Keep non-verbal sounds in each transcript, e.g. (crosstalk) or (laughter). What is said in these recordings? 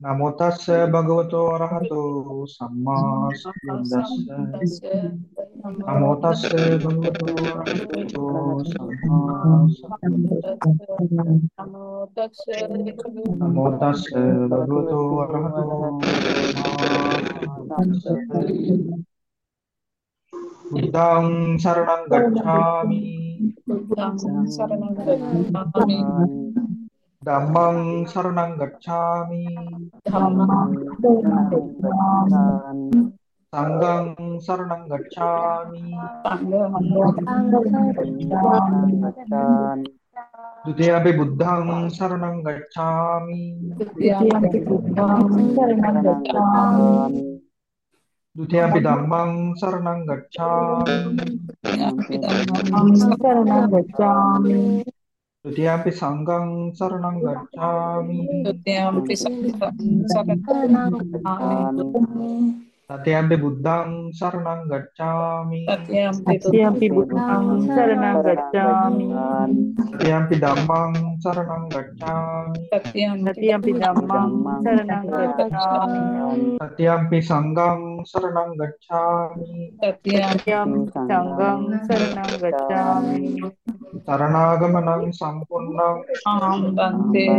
Namo tassa bhagavato arahato samma sambuddhassa. Namo tassa bhagavato arahato samma sambuddhassa. Namo tassa bhagavato arahato samma sambuddhassa. Budang saranang gacchami. Dhammang saranang gacchami. Sanggang saranang gacchami. Dutiyabe buddhang saranang gacchami. Dutiyabe buddhang saranang gacchami. Dutiampi dhammang saranang gacchami. saranang gacchami. Dutiampi sanggam saranang gacchami. Dutiampi sanggam saranang gacchami. සතයම්බි බුද්ධං සරණං ගච්ඡාමි. සතයම්පි බුද්ධං සරණං ගච්ඡාමි. සතයම්පි ධම්මං සරණං ගච්ඡාමි. සතයම්පි ධම්මං සරණං ගච්ඡාමි. සතයම්පි සංඝං සරණං ගච්ඡාමි. සතයම්පි සංඝං සරණං ගච්ඡාමි. සරණාගමනං සම්පූර්ණං. සම්බන්තේ.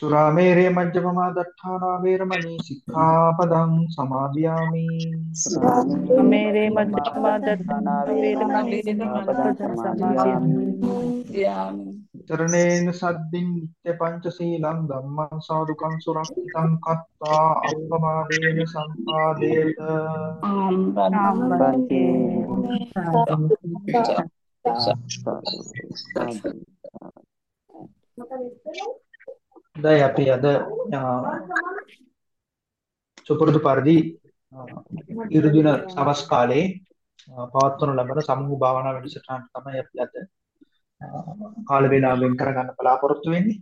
සුරාමේරේ මජ්ජපමා දට්ඨානා වේරමණී සික්ඛාපදං සමාදියාමි සුරාමේරේ මජ්ජපමා දට්ඨානා වේරමණී සික්ඛාපදං සමාදියාමි තරණේන සද්දින් නිත්‍ය පංචශීලං ධම්මං සාදුකං සුරක්ෂිතං කත්තා අම්බමාදේන සම්පාදේත ආම්බන්තේ දැන් අපි අද අ, සුපුරුදු පරිදි අ, ඉරුදින සවස් කාලේ අ, පවත්වනු ලබන සමූහ භාවනා වැඩසටහන තමයි අපි අද අ, කාල වේලාව වෙන් කරගන්න බලාපොරොත්තු වෙන්නේ.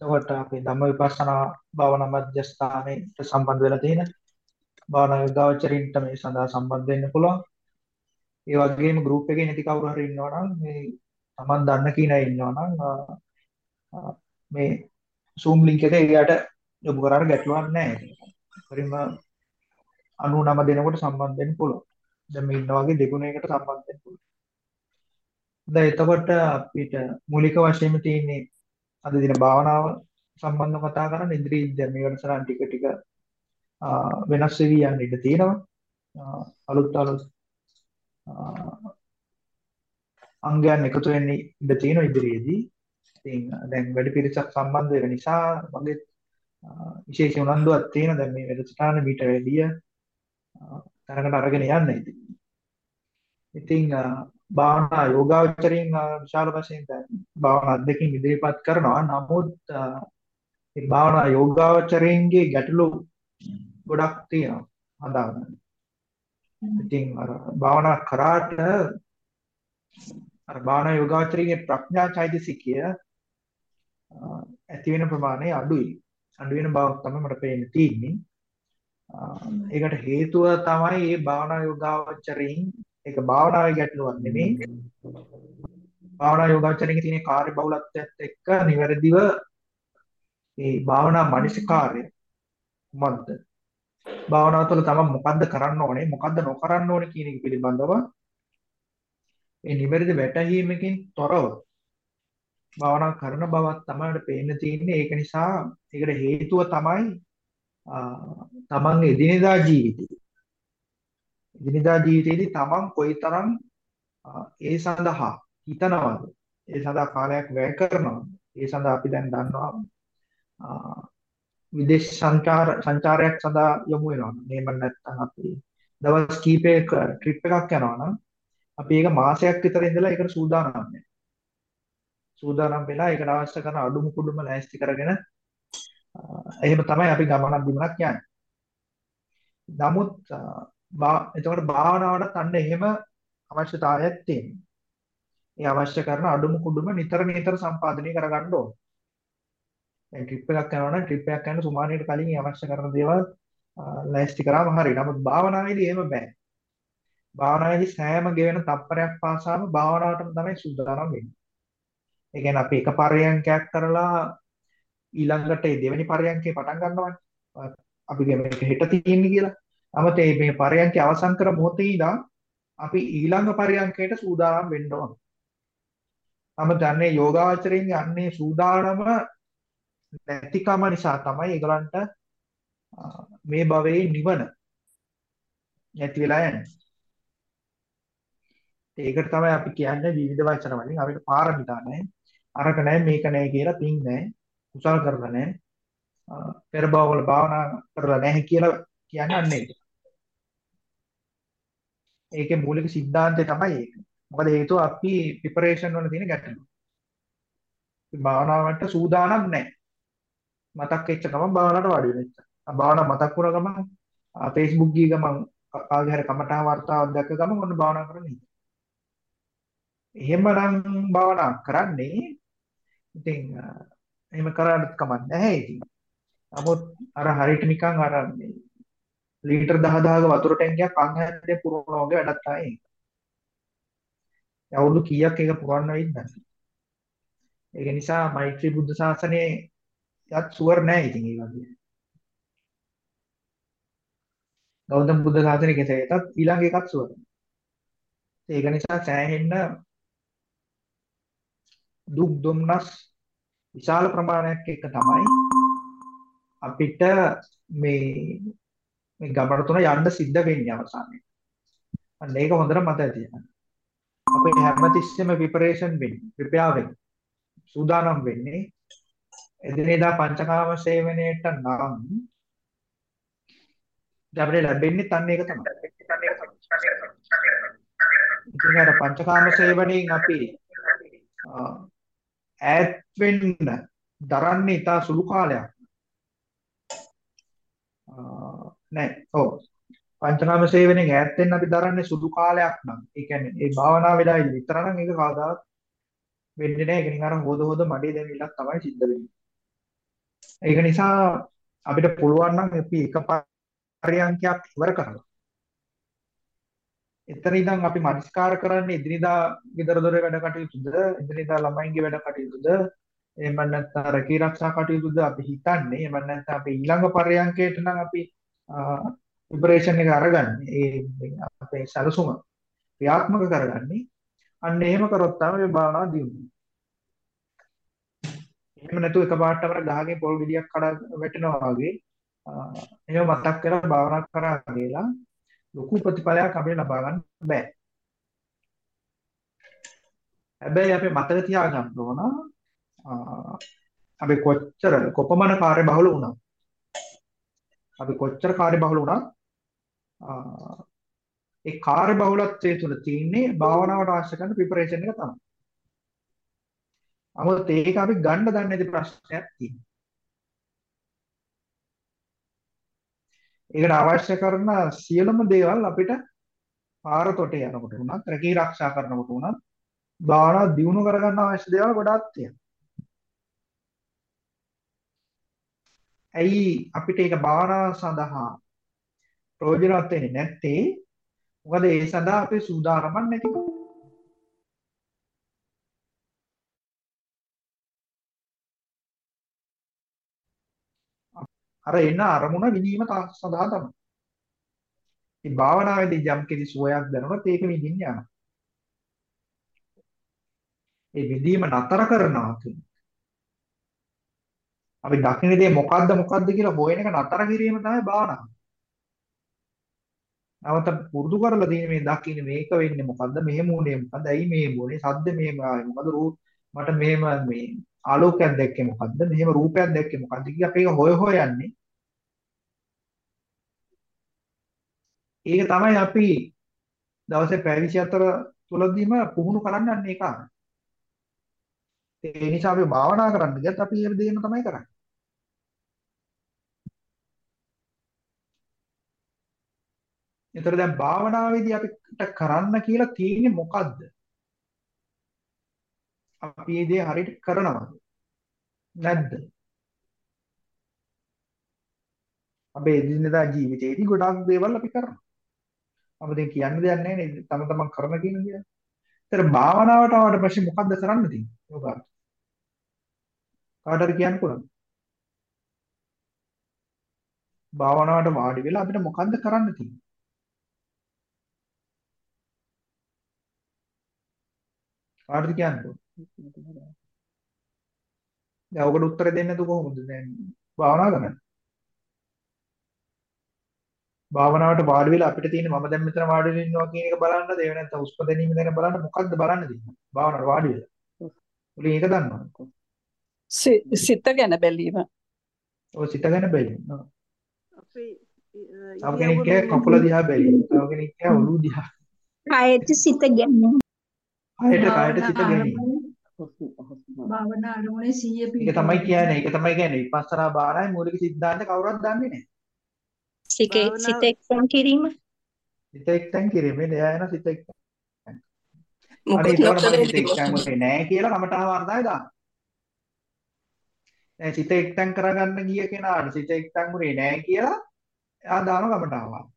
එතකොට අපි ධම්ම විපස්සනා භාවනා මධ්‍යස්ථානයේ සම්බන්ධ වෙලා තියෙන භාවනා යෝගාවචරින්ට මේ සඳහා සම්බන්ධ වෙන්න පුළුවන්. ඒ වගේම ගෲප් එකේ නැති කවුරු හරි ඉන්නවා නම් මේ Taman දන්න කෙනා ඉන්නවා නම් අ, අ, මේ Zoom link එක එයාට යොමු කරාට ගැටලුවක් නැහැ. පරිම 99 දෙනෙකුට සම්බන්ධ වෙන්න පුළුවන්. දැන් මේ ඉන්න වගේ දෙගුණයකට සම්බන්ධ වෙන්න පුළුවන්. දැන් එතකොට අපිට මූලික වශයෙන්ම තියෙන්නේ අද දින භාවනාව සම්බන්ධව කතා කරන්න ඉදිරි දැන් මේ වැඩසටහන ටික ටික අ, වෙනස් වෙවි යන්න ඉඩ තියෙනවා. අ, අලුත් අලුත් අ, අංගයන් එකතු වෙන්න ඉඩ තියෙනවා ඉදිරියේදී. ඉතින් දැන් වැඩි පිරිසක් සම්බන්ධ වෙන නිසා මගේ අ, විශේෂ උනන්දුවක් තියෙන දැන් මේ වැඩසටහන මීට වැඩිය අ, තරකට අරගෙන යන්න ඉතින්. ඉතින් අ, භාවනා යෝගාවචරයෙන් අ, විශාල වශයෙන් දැන් භාවනා අධ්‍යක්ෂින් ඉදිරිපත් කරනවා. නමුත් අ, මේ භාවනා යෝගාවචරයෙන්ගේ ගැටලු ගොඩක් තියෙනවා හදාගන්න. ඉතින් අර භාවනා කරාට අර භාවනා යෝගාවචරයේ ප්‍රඥා චෛතසිකය අ, ඇති වෙන ප්‍රමාණය අඩුයි. අඩු වෙන බවක් තමයි මට පේන්න තියෙන්නේ. අ, ඒකට හේතුව තමයි මේ භාවනා යෝගාවචරයෙන් ඒක භාවනාවේ ගැටලුවක් නෙමෙයි. භාවනා යෝගාවචරයේ තියෙන කාර්ය බහුලත්වයත් එක්ක නිවැරදිව මේ භාවනා මනසිකාර්ය මොකද්ද? භාවනාව තුළ තමයි මොකද්ද කරන්න ඕනේ මොකද්ද නොකරන්න ඕනේ කියන එක පිළිබඳව ඒ නිවැරදි වැටහීමකින් තොරව භාවනා කරන බවක් තමයි පේන්න තියෙන්නේ ඒක නිසා ඒකට හේතුව තමයි අ, තමන්ගේ එදිනෙදා ජීවිතේ එදිනෙදා ජීවිතේදී තමන් කොයිතරම් අ, ඒ සඳහා හිතනවද ඒ සඳහා කාලයක් වැය කරනවා. ඒ සඳහා අපි දැන් දන්නවා විදේශ සංචාර සංචාරයක් සඳහා යොමු වෙනවා. මේව නැත්නම් අපි දවස් කීපයක ට්‍රිප් එකක් යනවා නම් අපි ඒක මාසයක් විතර ඉඳලා ඒකට සූදානම් වෙනවා. සූදානම් වෙලා ඒකට අවශ්‍ය කරන අඩුම කුඩුම ලෑස්ති කරගෙන එහෙම තමයි අපි ගමනක් බිමනක් යන්නේ. නමුත් එතකොට භාවනාවට අන්න එහෙම අවශ්‍යතාවයක් තියෙනවා. ඒ අවශ්‍ය කරන අඩුම කුඩුම නිතර නිතර සම්පාදනය කරගන්න ඕන. දැන් ට්‍රිප් එකක් යනවා නම් ට්‍රිප් එකක් යන සුමානියට කලින් අවශ්‍ය කරන දේවල් ලෑස්ති කරාම හරියි. නමුත් භාවනාවේදී එහෙම බෑ. භාවනාවේදී සෑම ගෙවෙන තප්පරයක් පාසාම භාවනාවටම තමයි සූදානම් වෙන්නේ. ඒ කියන්නේ අපි එක පරයන්කයක් කරලා ඊළඟට ඒ දෙවෙනි පරයන්කේ පටන් ගන්නවානේ. අපි මේක හෙට තියෙන්නේ කියලා. නමුත් මේ පරයන්කේ අවසන් කර මොහොතේ ඉඳන් අපි ඊළඟ පරයන්කයට සූදානම් වෙන්න ඕන. තම දන්නේ යෝගාචරයෙන් යන්නේ සූදානම නැතිකම නිසා තමයි ඒගලන්ට මේ භවයේ නිවන නැති වෙලා යන්නේ. ඒකට තමයි අපි කියන්නේ විවිධ වචන වලින් අපිට පාරමිතා නැහැ. අරක නැහැ මේක නැහැ කියලා පින් නැහැ කුසල් කරලා නැහැ පෙර භවවල භාවනා කරලා නැහැ කියලා කියන්නේ අන්න ඒක. ඒකේ මූලික સિદ્ધාන්තය තමයි ඒක. මොකද හේතුව අපි ප්‍රිපරේෂන් වල තියෙන ගැටලුව. භාවනාවට සූදානම් නැහැ. මතක් වෙච්ච ගමන් භාවනාවට වාඩි වෙනවා. භාවනාව මතක් වුණ ගමන් Facebook ගිය ගමන් කාගේ හරි කමටහ වර්තාවක් දැක්ක ගමන් ඔන්න භාවනා කරන්නේ. එහෙමනම් භාවනා කරන්නේ ඉතින් එහෙම කරාට කමක් නැහැ ඉතින්. නමුත් අර හරියට නිකන් අර මේ ලීටර් 10000ක වතුර ටැංකියක් අං හැද්දේ පුරවන වගේ වැඩක් තමයි. අවුරුදු කීයක් ඒක පුරවන්න වෙයිද? ඒක නිසා මෛත්‍රී බුද්ධ ශාසනයේ යත් සුවර් නැහැ ඉතින් ඒ වගේ. ගෞතම බුද්ධ ශාසනය කෙසේ වෙතත් ඊළඟ එකක් සුවර්. ඒක නිසා සෑහෙන්න දුක් දුම්නස් විශාල ප්‍රමාණයක් එක තමයි අපිට මේ මේ ගමන තුන යන්න සිද්ධ වෙන්නේ අවසානයේ. අන්න ඒක හොඳට මතක තියාගන්න. අපි හැමතිස්සෙම ප්‍රිපරේෂන් වෙන්නේ, ප්‍රිපෙයාර් වෙන්නේ. සූදානම් වෙන්නේ එදිනෙදා පංචකාම සේවනයේට නම් අපිට ලැබෙන්නේ තන්නේ ඒක තමයි. ඉතින් අර පංචකාම සේවනයෙන් අපි ඈත් වෙන්න දරන්නේ ඉතා සුළු කාලයක්. නෑ. ඔව්. පංචකාම සේවනයෙන් ඈත් වෙන්න අපි දරන්නේ සුළු කාලයක් නම්. ඒ කියන්නේ ඒ භාවනා වෙලාවේදී විතර නම් ඒක කවදාවත් වෙන්නේ නැහැ ඒක නිකන් අර හොද හොද මඩේ දැමිල්ලක් තමයි සිද්ධ වෙන්නේ. ඒක නිසා අපිට පුළුවන් නම් අපි එක පරියන්කයක් ඉවර කරලා එතන ඉඳන් අපි මනස්කාර කරන්නේ එදිනෙදා ගෙදර දොරේ වැඩ කටයුතුද? එදිනෙදා ළමයින්ගේ වැඩ කටයුතුද? එහෙම නැත්නම් රැකී ආරක්ෂා කටයුතුද අපි හිතන්නේ? එහෙම නැත්නම් අපි ඊළඟ පරියන්කයට නම් අපි ප්‍රිපරේෂන් එක අරගන්නේ. ඒ අපේ සැලසුම ක්‍රියාත්මක කරගන්නේ. අන්න එහෙම කරොත් තමයි මේ භාවනාව දියුණු එහෙම නැතුව එකපාරට අපර ගහගේ පොල් ගෙඩියක් කඩ වැටෙනවා වගේ එහෙම මතක් කරලා භාවනා කරා කියලා ලොකු ප්‍රතිඵලයක් අපිට ලබා ගන්න බෑ. හැබැයි අපි මතක තියාගන්න ඕන අපි කොච්චර කොපමණ කාර්යබහුල වුණා. අපි කොච්චර කාර්යබහුල වුණා ඒ කාර්යබහුලත්වයේ තුල තියෙන්නේ භාවනාවට අවශ්‍ය කරන ප්‍රිපරේෂන් එක තමයි. අමුත් ඒක අපි ගන්න දන්නේ නැති ප්‍රශ්නයක් තියෙනවා. ඒකට අවශ්‍ය කරන සියලුම දේවල් අපිට පාර තොටේ යනකොට උනත් රැකී ආරක්ෂා කරනකොට උනත් භාවනාව දියුණු කරගන්න අවශ්‍ය දේවල් ගොඩාක් තියෙනවා. ඇයි අපිට ඒක භාවනාව සඳහා ප්‍රයෝජනවත් වෙන්නේ නැත්තේ? මොකද ඒ සඳහා අපි සූදානම්ක් නැතිකම. අර එන අරමුණ විඳීම සඳහා තමයි. මේ භාවනාවේදී යම් කිසි සුවයක් දැනුණොත් ඒක විඳින්න යනවා. ඒ විඳීම නතර කරනවා කියන්නේ. අපි දකින්න දේ මොකද්ද මොකද්ද කියලා හොයන එක නතර කිරීම තමයි භාවනාව. නැවත පුරුදු කරලා තියෙන මේ දකින්න මේක වෙන්නේ මොකද්ද මෙහෙම උනේ මොකද්ද ඇයි මේ මොනේ සද්ද මේ මොකද්ද රූප මට මෙහෙම මේ ආලෝකයක් දැක්කේ මොකද්ද? මෙහෙම රූපයක් දැක්කේ මොකද්ද කියලා අපි ඒක හොය හොය යන්නේ. ඒක තමයි අපි දවසේ පැය 24 තුලදීම පුහුණු කරන්න යන්නේ ඒක. ඒ නිසා අපි භාවනා කරන්න ගියත් අපි මේ දෙයම තමයි කරන්නේ. ඒතර දැන් භාවනාවේදී අපිට කරන්න කියලා තියෙන්නේ මොකද්ද? අපි මේ දේ හරියට කරනවද? නැද්ද? අපේ එදිනෙදා ජීවිතේදී ගොඩාක් දේවල් අපි කරනවා. අපිට දැන් කියන්න දෙයක් නැහැ නේද? තම තමන් කරන කියන දේ. ඒතර භාවනාවට ආවට පස්සේ මොකද්ද කරන්න තියෙන්නේ? යෝගාට. කාට හරි කියන්න පුළුවන්. භාවනාවට වාඩි වෙලා අපිට මොකද්ද කරන්න තියෙන්නේ? කාටද කියන්න පුළුවන්? දැන් ඔකට උත්තර දෙන්නේ නැතු කොහොමද? දැන් භාවනා කරන්නේ? භාවනාවට වාඩි වෙලා අපිට තියෙන මම දැන් මෙතන වාඩි වෙලා ඉන්නවා කියන එක බලන්නද? එහෙම නැත්නම් උස්ප දැනීම ගැන බලන්න මොකද්ද බලන්න තියෙන්නේ? භාවනාවට වාඩි වෙලා. උලින් ඒක දන්නවද සිත ගැන බැලීම. ඔය සිත ගැන බැලීම. අපි තව කෙනෙක් කිය කකුල දිහා බැලීම. තව කෙනෙක් කිය ඔළුව දිහා. කයට සිත ගැනීම. කයට කයට සිත ගැනීම භාවනා අරමුණේ සිහිය පිහිට. ඒක තමයි කියන්නේ. ඒක තමයි කියන්නේ. විපස්සනා භාවනාවේ මූලික સિદ્ધාන්ත කවුරුවත් දන්නේ නැහැ. සිතේ සිත එක්තන් කිරීම. සිත එක්තන් කිරීම. එයා යන සිත එක්තන්. මොකද සිත එක්තන් වෙන්නේ නැහැ කියලා කමටහ වර්ධාය දාන්න. දැන් සිත එක්තන් කරගන්න ගිය කෙනාට සිත එක්තන් උනේ නැහැ කියලා එයා දාන කමටහ වර්ධාය.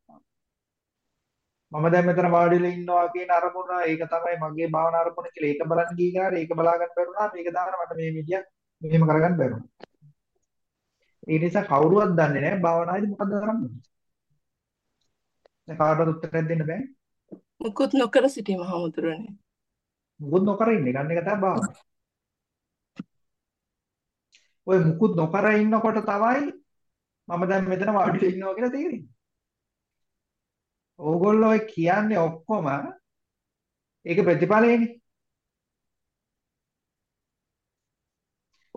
මම දැන් මෙතන වාඩිලා ඉන්නවා කියන අරමුණ ඒක තමයි මගේ භාවනා අරමුණ කියලා. ඒක බලන්න ගිය කෙනාට ඒක බලා ගන්න බැරුණා. මේක දාන මට මේ විදියක් මෙහෙම කරගන්න බැරුණා. ඒ නිසා කවුරුවත් දන්නේ නැහැ භාවනාවේදී මොකද්ද කරන්නේ. දැන් කාටවත් උත්තරයක් දෙන්න බෑ. මුකුත් නොකර සිටීම හමුදුරනේ. මුකුත් නොකර ඉන්නේ ගන්න එක තමයි භාවනාව. ඔය මුකුත් නොකර ඉන්නකොට තමයි මම දැන් මෙතන වාඩිලා ඉන්නවා කියලා තේරෙන්නේ. ඕගොල්ලෝ ඔය කියන්නේ ඔක්කොම ඒක ප්‍රතිඵලයනේ.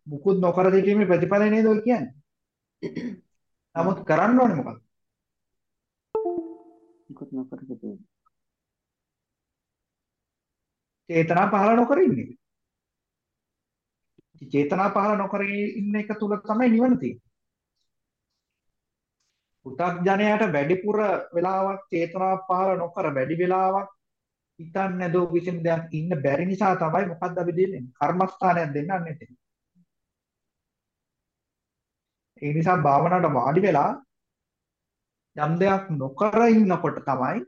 මුකුත් නොකර සිටීමේ ප්‍රතිඵලය නේද ඔය කියන්නේ. නමුත් කරන්න ඕනේ මොකක්ද? මුකුත් නොකර සිටීම. චේතනා පහළ නොකර ඉන්නේ. චේතනා පහළ නොකර ඉන්න එක තුල තමයි නිවන තියෙන්නේ. පු탁ජනයාට වැඩිපුර වෙලාවක් චේතනා පහළ නොකර වැඩි වෙලාවක් හිතන්නේ නැදෝ කිසිම දෙයක් ඉන්න බැරි නිසා තමයි මොකද්ද අපි දෙන්නේ කර්මස්ථානයක් දෙන්නන්නේ නැති. ඒ නිසා භාවනාවට වාඩි වෙලා යම් දෙයක් නොකර ඉන්නකොට තමයි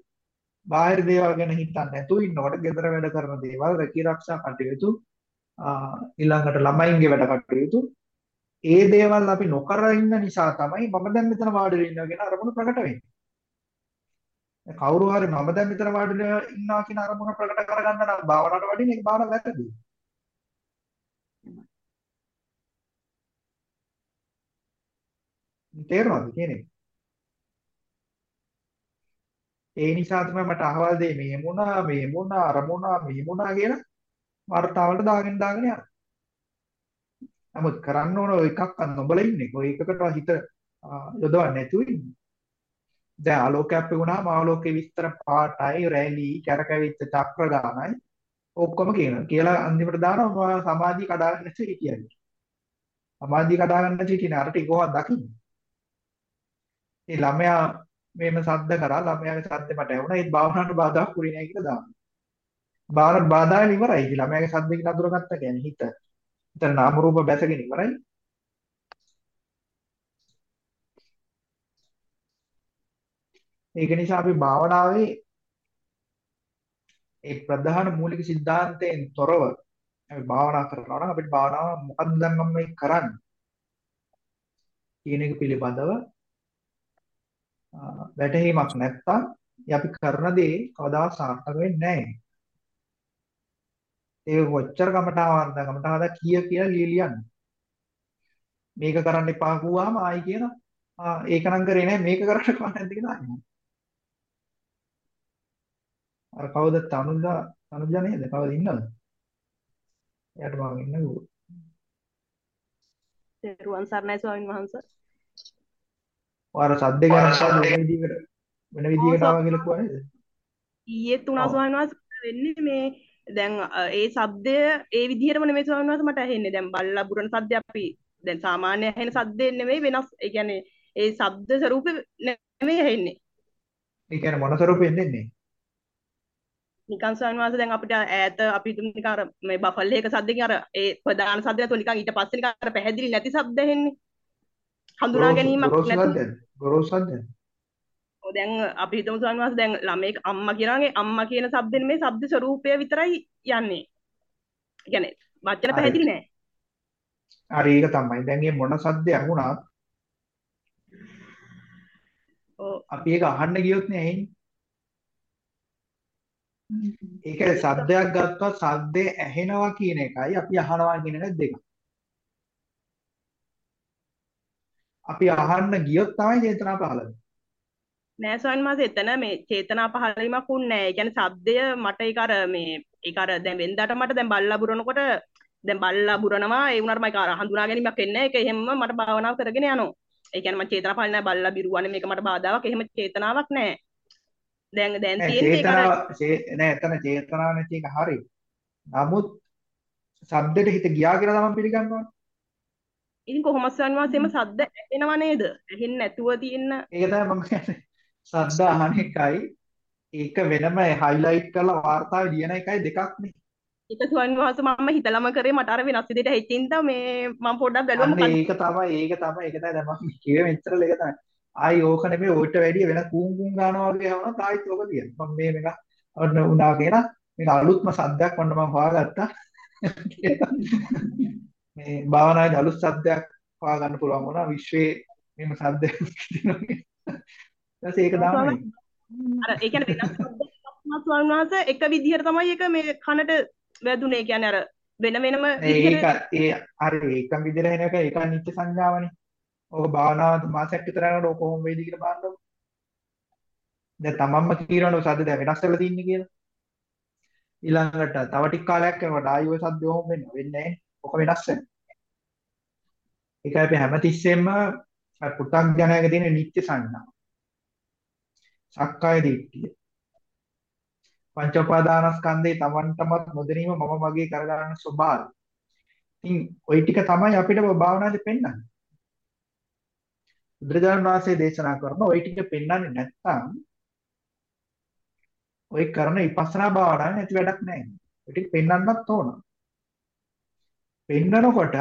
බාහිර දේවල් ගැන හිතන්නේ නැතුව ඉන්නකොට ගෙදර වැඩ කරන දේවල් රැකී ආරක්ෂා කටයුතු ඊළඟට ළමයින්ගේ වැඩ කටයුතු ඒ දේවල් අපි නොකර ඉන්න නිසා තමයි මම දැන් මෙතන වාඩි වෙලා ඉන්නවා කියන අරමුණ ප්‍රකට වෙන්නේ. කවුරු හරි මම දැන් මෙතන වාඩි වෙලා ඉන්නවා කියන අරමුණ ප්‍රකට කරගන්න නම් භාවනාවට වඩින්න ඒක භාවනාව වැරදි. තේරෙනවද කියන්නේ? ඒ නිසා තමයි මට අහවල් දෙය මෙහෙමුණා මෙහෙමුණා අරමුණා මෙහෙමුණා කියලා වර්තාවලට දාගෙන දාගෙන යනවා. නමුත් කරන්න ඕන ඔය එකක් නොබල ඉන්නේ. ඔය එකකට හිත යොදවන්නේ නැතුව ඉන්නේ. දැන් ආලෝකයක් පෙවුණාම ආලෝකයේ විස්තර පාටයි රැලි කැරකෙවිච්ච චක්‍ර ගානයි ඔක්කොම කියනවා. කියලා අන්තිමට දානවා සමාධිය කඩාගෙන නැති කියන්නේ. සමාධිය කඩාගෙන නැති කියන අරට කොහොමද දකින්නේ? ඒ ළමයා මේම සද්ද කරා ළමයාගේ සද්ද මට ඇහුණා ඒත් භාවනාවට බාධාක් වුණේ නැහැ කියලා දානවා. භාවනාවට බාධායෙන් ඉවරයි. ළමයාගේ සද්දකින් අඳුරගත්ත කියන්නේ හිත. දැන් නාම රූප බැසගෙන ඉවරයි. ඒක නිසා අපි භාවනාවේ ඒ ප්‍රධාන මූලික સિદ્ધාන්තයෙන් තොරව අපි භාවනා කරනවා නම් අපිට භාවනාව මොකක්ද දැන් මම මේ කරන්නේ කියන එක පිළිබඳව වැටහීමක් නැත්තම් අපි කරන දේ කවදා සාර්ථක වෙන්නේ නැහැ. ඒක කොච්චර කමටාවන්ද කමටාවද කිය කියලා ලියලියන්නේ. මේක කරන්න එපා කිව්වම ආයි කියනවා. ආ ඒක නම් කරේ නැහැ මේක කරන්න කව නැද්ද කියලා ආයි. අර කවුද තනුජා තනුජා නේද? කවුද ඉන්නවද? එයාට මම ඉන්න කිව්වා. තෙරුවන් සරණයි ස්වාමීන් වහන්සේ. ඔයාර සද්ද ගැන මොකද වෙන විදිහකට වෙන විදිහකට ආවා කියලා කිව්වා නේද? ඊයේ තුනා. ස්වාමීන් වහන්සේ වෙන්නේ මේ දැන් ඒ සද්දය ඒ විදිහටම නෙමෙයි ස්වාමීන් වහන්සේ මට ඇහෙන්නේ. දැන් බල්ලා බුරන සද්ද අපි දැන් සාමාන්‍ය ඇහෙන සද්දේ නෙමෙයි වෙනස්. ඒ කියන්නේ ඒ ශබ්ද ස්වරූපෙ නෙමෙයි ඇහෙන්නේ. ඒ කියන්නේ මොන ස්වරූපෙන් එන්නේ? නිකන් ස්වාමීන් වහන්සේ දැන් අපිට ඈත අපි නිකන් අර මේ බෆල් එක සද්දකින් අර ඒ ප්‍රධාන සද්ද නැතුව නිකන් ඊට පස්සේ නිකන් අර පැහැදිලි නැති සද්ද ඇහෙන්නේ. හඳුනා ගැනීමක් නැතුව? ගොරෝසු සද්දද? දැන් අපිහිතම ස්වාමීන් වහන්සේ දැන් ළමෙක් අම්මා කියනවාගේ අම්මා කියන શબ્දෙන් මේ શબ્ද ස්වરૂපය විතරයි යන්නේ. කියන්නේ වචන පැහැදිලි නෑ. හරි ඒක තමයි. දැන් මේ මොන සද්දයක් වුණත් අපි ඒක අහන්න ගියොත් නේ ඇහෙන්නේ. ඒක සද්දයක් ගත්තොත් සද්දේ ඇහෙනවා කියන එකයි අපි අහනවා කියන එක දෙක. අපි අහන්න ගියොත් තමයි චේතනා පහළ වෙන්නේ. නෑ ස්වාමීන් වහන්සේ එතන මේ චේතනා පහළවීමක් උන්නේ නෑ. ඒ කියන්නේ શબ્දය මට ඒක අර මේ ඒක අර දැන් වෙනදාට මට දැන් බල්ලා බුරනකොට දැන් බල්ලා බුරනවා ඒ වුණාට මම ඒක අර හඳුනා ගැනීමක් එන්නේ නෑ. ඒක එහෙම මට භාවනාව කරගෙන යනවා. ඒ කියන්නේ මම චේතනා පහළ නෑ බල්ලා බිරුවානේ මේක මට බාධාවක්. එහෙම චේතනාවක් නෑ. දැන් දැන් තියෙන්නේ ඒක නෑ එතන චේතනාව නැති එක හරි. නමුත් සද්දෙට හිත ගියා කියලා තමයි පිළිගන්නවා. ඉතින් කොහොමද ස්වාමීන් වහන්සේ එම සද්ද ඇහෙනව නේද? ඇහෙන්නේ නැතුව තියෙන ඒක තමයි මම කියන්නේ. සද්ද අහන එකයි ඒක වෙනම හයිලයිට් කරලා වාර්තාවේ ලියන එකයි දෙකක් නේ. ඒක ස්වාමීන් වහන්සේ මම හිතලම කරේ මට අර වෙනස් විදිහට හිතින්ද මේ මම පොඩ්ඩක් බැලුවා මොකක්ද ඒක තමයි ඒක තමයි ඒක තමයි දැන් මම කිව්වේ මෙච්චර ලේක තමයි. ආයි ඕක නෙමෙයි ඔයිට වැඩිය වෙන කූම් කූම් ගන්නවා වගේ වුණත් ආයිත් ඕක තියෙනවා. මම මේ මේක ඔන්න උනා කියලා මේක අලුත්ම සද්දයක් වන්න මම හොයාගත්තා. මේ භාවනාවේ අලුත් සද්දයක් හොයාගන්න පුළුවන් වුණා විශ්වයේ මෙහෙම සද්දයක් (laughs) තියෙනවා. ඊට පස්සේ ඒක දාන්න අර ඒ කියන්නේ වෙනස් සබ්දයක් ස්වාමීන් වහන්සේ එක විදිහට තමයි ඒක මේ කනට වැදුනේ. කියන්නේ අර වෙන වෙනම විදිහට ඒ අර ඒකම විදිහට එන එක ඒක නිත්‍ය සංඥාවනේ. ඕක භාවනාව මාසයක් විතර යනකොට ඕක කොහොම වෙයිද කියලා බලන්න දැන් තමන්ම කියනවනේ සද්ද දැන් වෙනස් වෙලා තින්නේ කියලා. ඊළඟට තව ටික කාලයක් යනකොට ආයෙ ඔය සද්ද ඕම වෙන්න? වෙන්නේ නැහැ. ඕක වෙනස් වෙනවා. ඒකයි අපි හැමතිස්සෙම පුතග්ජනයක තියෙන නිත්‍ය සංඥාව. සක්කාය දිට්ඨිය. පංච උපාදානස්කන්ධේ තමන්ටමත් නොදැනීම මම මගේ කරගන්න ස්වභාවය. ඉතින් ওই ටික තමයි අපිට භාවනාවේ පෙන්වන්නේ. බුදුරජාණන් වහන්සේ දේශනා කරන ওই ටික පෙන්වන්නේ නැත්නම් ওই කරන විපස්සනා භාවනාවේ නැති වැඩක් නැහැ. ওই ටික පෙන්වන්නත් ඕන. පෙන්නකොට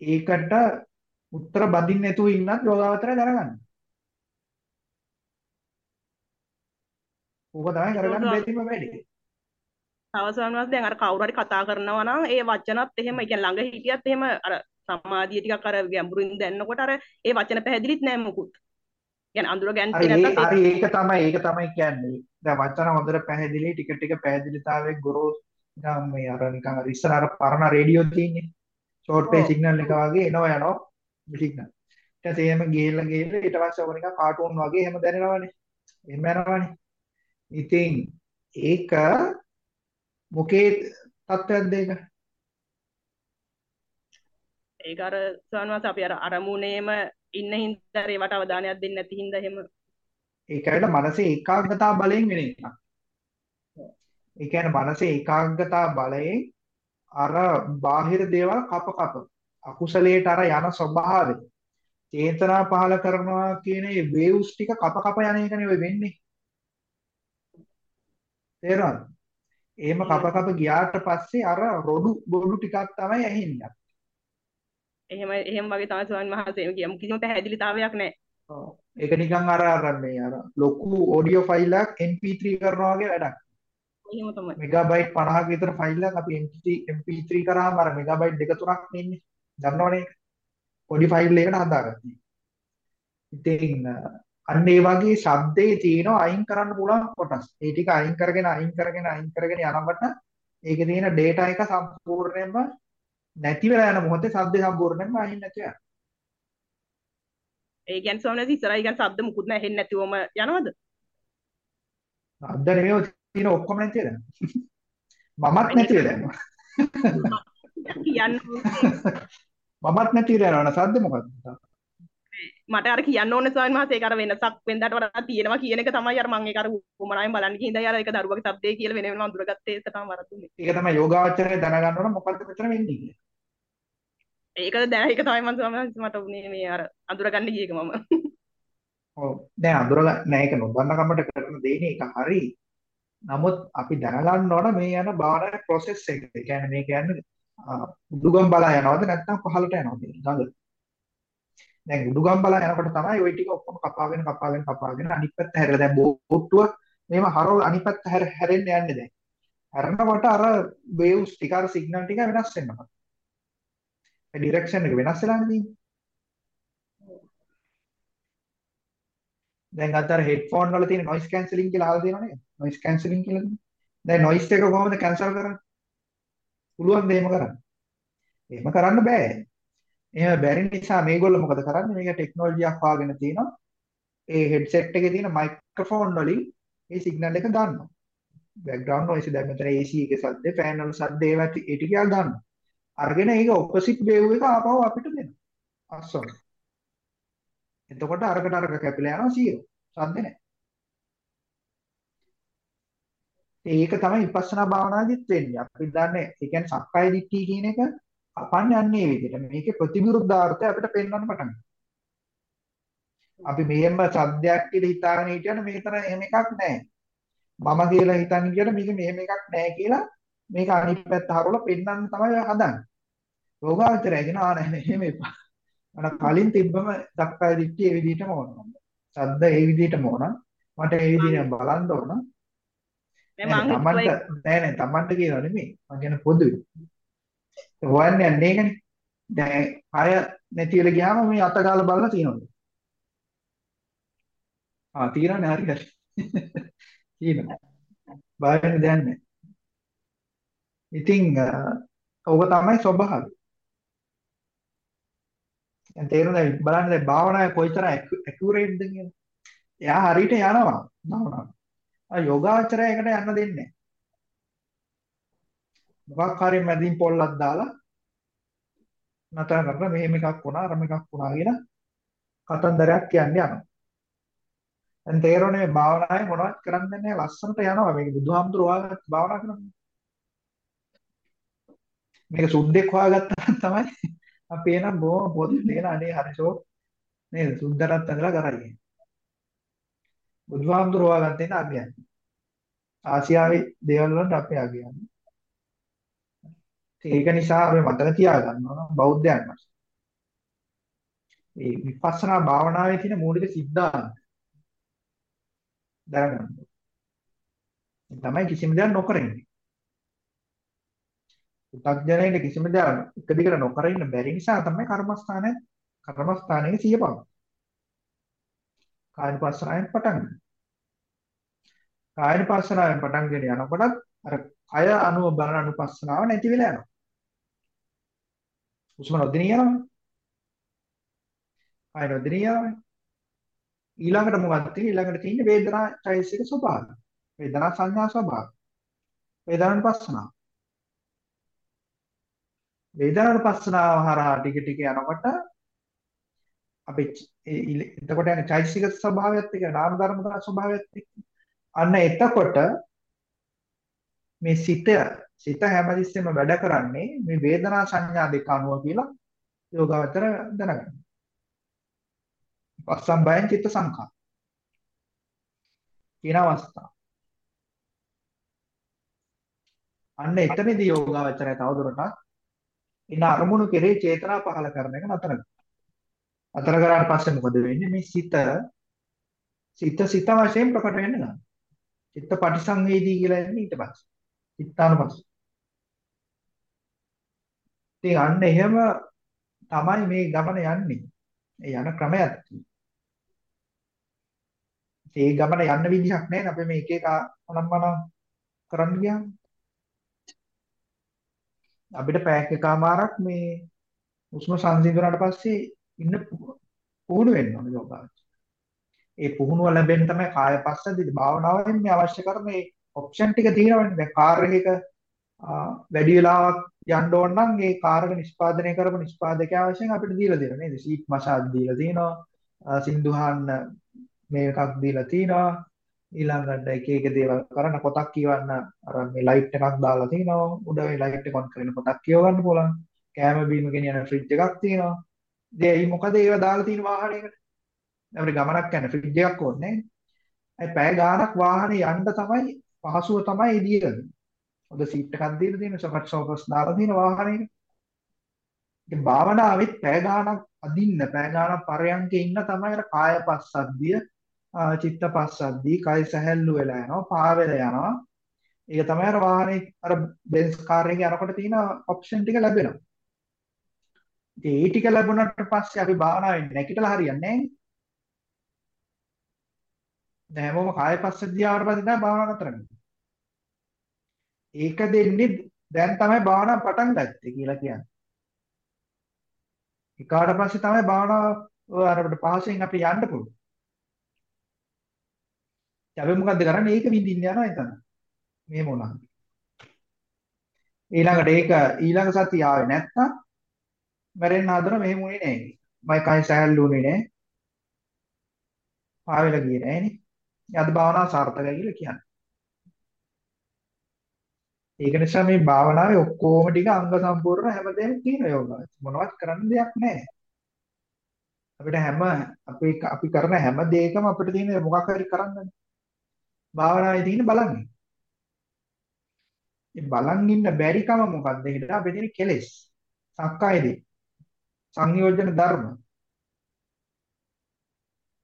ඒකට උත්තර බඳින්න නැතුව ඉන්නත් යෝගාවචරය දැනගන්න. ඕක තමයි කරගන්න බැරිම වැඩි. තව ස්වාමීන් දැන් අර කවුරු හරි කතා කරනවා නම් ඒ වචනත් එහෙම කියන්නේ ළඟ හිටියත් එහෙම අර සමාධිය ටිකක් අර ගැඹුරින් දැනනකොට අර ඒ වචන පැහැදිලිත් නෑ මොකුත්. කියන්නේ අඳුර ගැන්ටි නැත්තම් හරි ඒක තමයි ඒක තමයි කියන්නේ. දැන් වචන හොඳට පැහැදිලි ටික ටික පැහැදිලිතාවයේ ගොරෝසු නිකන් මේ අර නිකන් අර ඉස්සර අර පරණ රේඩියෝ තියෙන්නේ. ෂෝට් වේ ඔව්. සිග්නල් එක වගේ එනවා යනවා සිග්නල්. ඊට පස්සේ එහෙම ගිහිල්ලා ගිහිල්ලා ඊට පස්සේ ඔක නිකන් කාටුන් වගේ එහෙම දැනෙනවනේ. එහෙම යනවනේ. ඉතින් ඒක මොකේ තත්ත්වයක්ද ඒක? ඒක අර ස්වාමීන් වහන්සේ අපි අර අරමුණේම ඉන්න හින්දා අර ඒවට අවධානයක් දෙන්නේ නැති හින්දා එහෙම ඒක ඇවිල්ලා මනසේ ඒකාග්‍රතාව බලයෙන් වෙන එකක්. ඒ කියන්නේ මනසේ ඒකාග්‍රතාව බලයෙන් අර බාහිර දේවල් කප කප අකුසලයට අර යන ස්වභාවය චේතනා පහල කරනවා කියන ඒ වේව්ස් ටික කප කප යන එකනේ ඔය වෙන්නේ. තේරෙනවද? එහෙම කප කප ගියාට පස්සේ අර රොඩු බොඩු ටිකක් තමයි ඇහෙන්නේ. එහෙම එහෙම වගේ තමයි ස්වාමීන් වහන්සේ එහෙම කියමු කිසිම පැහැදිලිතාවයක් නැහැ. ඔව්. ඒක නිකන් අර අර මේ අර ලොකු ඔඩියෝ ෆයිල් එකක් MP3 කරනවා වගේ වැඩක්. එහෙම තමයි. මෙගාබයිට් 50ක විතර ෆයිල් එකක් අපි MP3 MP3 කරාම අර මෙගාබයිට් දෙක තුනක් ඉන්නේ. දන්නවනේ. පොඩි ෆයිල් එකකට හදාගත්තා. ඉතින් අන්න ඒ වගේ ශබ්දේ තියෙනවා අයින් කරන්න පුළුවන් කොටස්. ඒ ටික අයින් කරගෙන අයින් කරගෙන අයින් කරගෙන යනකොට ඒකේ තියෙන data එක සම්පූර්ණයෙන්ම නැති වෙලා යන මොහොතේ ශබ්දේ සම්පූර්ණයෙන්ම අයින් නැති වෙනවා. ඒ කියන්නේ ස්වාමීන් වහන්සේ ඉස්සරහයි කියන්නේ ශබ්ද මුකුත් නැහැ හෙන්නේ නැතිවම යනවද? අද්ද නෙමෙයි තියෙන ඔක්කොම නැති වෙනවා. මමත් නැති වෙලා යනවා. (laughs) කියන්න (laughs) මමත් නැති වෙලා යනවා. සද්ද මොකද්ද? මට අර කියන්න ඕනේ ස්වාමීන් වහන්සේ ඒක අර වෙනසක් වෙනදාට වඩා තියෙනවා කියන එක තමයි අර මම ඒක අර උමනාවෙන් බලන්න ගිහින්දා අර ඒක දරුවගේ શબ્දේ කියලා වෙන වෙනම අඳුරගත්තේ ඒක තමයි වරදුනේ. ඒක තමයි යෝගාවචරය දැනගන්න ඕන මොකද්ද මෙතන වෙන්නේ කියලා. ඒකද දැන ඒක තමයි මම ස්වාමීන් වහන්සේ මට උනේ මේ අර අඳුරගන්න ගිය එක මම. ඔව් දැන් අඳුරගන්න නෑ ඒක නොදන්න කමට කරන දෙන්නේ ඒක හරි. නමුත් අපි දැනගන්න ඕන මේ යන බාහිර process එක. ඒ කියන්නේ මේ කියන්නේ උඩුගම් බලා යනවද නැත්නම් පහළට යනවද ගඟ. දැන් උඩුගම් බලා යනකොට තමයි ওই ටික ඔක්කොම කපාගෙන කපාගෙන කපාගෙන අනිත් පැත්ත හැරලා දැන් බෝට්ටුව මේව හරවල අනිත් පැත්ත හැරෙන්න යන්නේ දැන්. හැරෙනකොට අර වේව්ස් ටික අර සිග්නල් ටික වෙනස් වෙනවා. ඒ ඩිරෙක්ෂන් එක වෙනස් වෙලා නෙමෙයි. දැන් අතර හෙඩ්ෆෝන් වල තියෙන නොයිස් කැන්සලින් කියලා අහලා තියෙනව නේද? නොයිස් කැන්සලින් කියලා. දැන් නොයිස් එක කොහොමද කැන්සල් කරන්නේ? පුළුවන් ද එහෙම කරන්න? එහෙම කරන්න බෑ. එහෙම බැරි නිසා මේගොල්ලෝ මොකද කරන්නේ? මේක ටෙක්නොලොජියක් වාගෙන තියෙනවා. ඒ හෙඩ්සෙට් එකේ තියෙන මයික්‍රොෆෝන් වලින් මේ සිග්නල් එක දානවා. බෑග්ග්‍රවුන්ඩ් නොයිස් දැන් මෙතන AC එකේ සද්දේ, ෆෑන් වල සද්දේ ඒවා ඒ ටික දානවා. අරගෙන ඒක ඔපොසිට් වේව් එක ආපහු අපිට දෙනවා. අස්සොන. එතකොට අරකට අරක කැපිලා යනවා 0. සද්ද නැහැ. ඒක තමයි විපස්සනා භාවනාවෙදිත් වෙන්නේ. අපි දන්නේ ඒ කියන්නේ සක්කාය දිට්ඨිය කියන එක අපන්නේ යන්නේ මේ විදිහට. මේකේ ප්‍රතිවිරුද්ධාර්ථය අපිට පෙන්වන්න පටන් අපි මෙහෙම සද්දයක් කියලා හිතාගෙන හිටියන මේතර එහෙම එකක් නැහැ. මම කියලා හිතන්නේ කියලා මේක මෙහෙම එකක් නැහැ කියලා මේක අනිත් පැත්ත හරවලා පෙන්වන්න තමයි හදන්නේ. යෝගාචරය කියන ආ නැහැ එහෙම එපා. මට කලින් තිබ්බම සක්කාය දිට්ඨිය ඒ විදිහටම ඕන. සද්ද ඒ විදිහටම ඕන. මට ඒ විදිහට බලන්න ඕන. තමන්ට නෑ නෑ තමන්ට කියනවා නෙමෙයි. මම කියන පොදුයි. හොයන්නේ යන්නේ ඒකනේ. දැන් අය නැති වෙලා ගියාම මේ අත ගාලා බලලා තියෙනවද? ආ තියෙනවනේ හරි හරි. (laughs) තියෙනවා. බයන්නේ දැන් නෑ. ඉතින් ඕක තමයි ස්වභාවය. දැන් තේරුණා බලන්න දැන් භාවනාවේ කොයිතරම් ඇකියුරේට්ද කියලා. එයා හරියට යනවා භාවනාව. ආ යෝගාචරයකට යන්න දෙන්නේ නැහැ. මොකක් හරි මැදින් පොල්ලක් දාලා නතර කරලා මෙහෙම එකක් වුණා අර එකක් වුණා කියලා කතන්දරයක් කියන්නේ යනවා. දැන් තේරෙන්නේ මේ භාවනාවේ මොනවත් කරන්නේ නැහැ ලස්සනට යනවා මේක බුදුහාමුදුරුවෝ හොයාගත්ත භාවනා කරනවා. මේක සුද්දෙක් හොයාගත්තා තමයි අපි එනම් බොහොම පොඩි දෙන අනේ හරිසෝ නේද සුද්දටත් ඇඳලා කරන්නේ. බුදුහාමුදුරුවෝ හොයාගත්තේ නැහැ අපි යන්නේ. ආසියාවේ දේවල් වලට අපි ආගියන්නේ. ඒක නිසා අපි මතක තියාගන්න ඕන බෞද්ධයන් වශයෙන්. මේ විපස්සනා භාවනාවේ තියෙන මූලික සිද්ධාන්ත දැනගන්න. තමයි කිසිම දෙයක් නොකර ඉන්නේ. පු탁ජනයින්ට කිසිම දෙයක් එක දිගට නොකර ඉන්න බැරි නිසා තමයි කර්මස්ථානයේ කර්මස්ථානයේ සියපව. කායපස්සනාවෙන් පටන් ගන්න. කායපස්සනාවෙන් පටන් ගෙන යනකොටත් අර කය අනුව බලන අනුපස්සනාව නැති වෙලා යනවා. හුස්ම නොදෙනී යනවා. කය නොදෙනී යනවා. ඊළඟට මොකක්ද තියෙන්නේ? ඊළඟට තියෙන්නේ වේදනා චෛසික ස්වභාවය. වේදනා සංඥා ස්වභාවය. වේදනානුපස්සනාව. වේදනානුපස්සනාව හරහා ටික ටික යනකොට අපි එතකොට යන චෛසික ස්වභාවයත් එක්ක නාම ධර්ම ස්වභාවයත් එක්ක අන්න එතකොට මේ සිත සිත හැමතිස්සෙම වැඩ කරන්නේ මේ වේදනා සංඥා දෙක අනුව කියලා යෝගාවචර දැනගන්න. පස්සම්බයං චිත්ත සංඛා. කියන අවස්ථාව. අන්න එතනදී යෝගාවචරය තවදුරටත් ඉන්න අරමුණු කෙරේ චේතනා පහල කරන එක නතර කරනවා. අතර කරාට පස්සේ මොකද වෙන්නේ මේ සිත සිත සිත වශයෙන් ප්‍රකට වෙන්න ගන්නවා. චිත්ත පටිසංවේදී කියලා එන්නේ ඊට පස්සේ. චිත්තානුපස්ස. ඉතින් අන්න එහෙම තමයි මේ ගමන යන්නේ. ඒ යන ක්‍රමයක් ඒ ගමන යන්න විදිහක් නැහැ අපි මේ එක එක අනම්මනම් කරන්න ගියාම අපිට පැයක් එකමාරක් මේ උෂ්ම සංසිඳුණාට පස්සේ ඉන්න පුහුණු වෙන්න ඕනේ යෝගාවචර. ඒ පුහුණුව ලැබෙන්න තමයි කාය පස්සද්ධි භාවනාවෙන් මේ අවශ්‍ය කරන මේ ඔප්ෂන් ටික තියෙනවනේ. දැන් කාර් එකක වැඩි වෙලාවක් යන්න ඕන නම් ඒ කාර්ක නිෂ්පාදනය කරපු නිෂ්පාදකයා වශයෙන් අපිට දීලා දෙනවා නේද? සීට් මසාජ් දීලා තියෙනවා. සින්දුහාන්න මේ එකක් දීලා තියෙනවා. ඊළඟට එක එක දේවල් කරන්න පොතක් කියවන්න අර මේ ලයිට් එකක් දාලා තිනවා උඩ මේ ලයිට් එක ඔන් කරගෙන පොතක් කියව ගන්න පුළුවන් කෑම බීම ගෙනියන ෆ්‍රිජ් එකක් තියෙනවා ඉතින් මොකද ඒව දාලා තියෙන වාහනයකට අපිට ගමනක් යන ෆ්‍රිජ් එකක් ඕනේ නැහැ පැය ගාණක් වාහනේ යන්න තමයි පහසුව තමයි දීලා හොඳ සීට් එකක් දීලා තියෙන සොෆට් සෝෆස් දාලා තියෙන වාහනේක ඉතින් භාවනාවෙත් පැය ගාණක් අදින්න පැය ගාණක් පරයන්කේ ඉන්න තමයි අර කාය පස්සද්ධිය චිත්ත පස්සද්ධිය කය සැහැල්ලු වෙලා යනවා පාවෙල යනවා. ඒක තමයි අර වාහනේ අර බෙන්ස් කාර් එකේ යනකොට තියෙන ඔප්ෂන් ටික ලැබෙනවා. ඉතින් ඒ ටික ලැබුණාට පස්සේ අපි භාවනාවෙන් නැගිටලා හරියන්නේ නැහැ දැන් හැමෝම කාය පස්සද්ධිය ආවට පස්සේ තමයි භාවනාව නතර කරන්නේ ඒක දෙන්නේ දැන් තමයි භාවනාව පටන් ගත්තේ කියලා කියන්නේ. ඊකාට පස්සේ තමයි භාවනාව අර අපිට පහසෙන් අපි යන්න පුළුවන්. අපි මොකද්ද කරන්නේ? ඒක විඳින්න යනවා එතන. මේ මොනවාද? ඊළඟට ඒක ඊළඟ සතිය ආවේ නැත්තම් මැරෙන්න හදන මෙහෙම උනේ නැහැ. මයි කයි සැහැල්ලුනේ නැහැ. පාවෙලා ගියේ නැහනේ. අද භාවනාව සාර්ථකයි කියලා කියන්නේ. ඒක නිසා මේ භාවනාවේ ඔක්කොම ටික අංග සම්පූර්ණ හැමදේම තියෙන යෝගා. මොනවත් කරන්න දෙයක් නැහැ. අපිට හැම අපි අපි කරන හැම දෙයකම අපිට තියෙන මොකක් හරි කරන්නනේ. භාවනාවේ තියෙන බලන්නේ. මේ බලන් ඉන්න බැරිකම මොකක්ද? ඒකට අපේ තියෙන කෙලෙස්. සක්කාය දේ. සංයෝජන ධර්ම.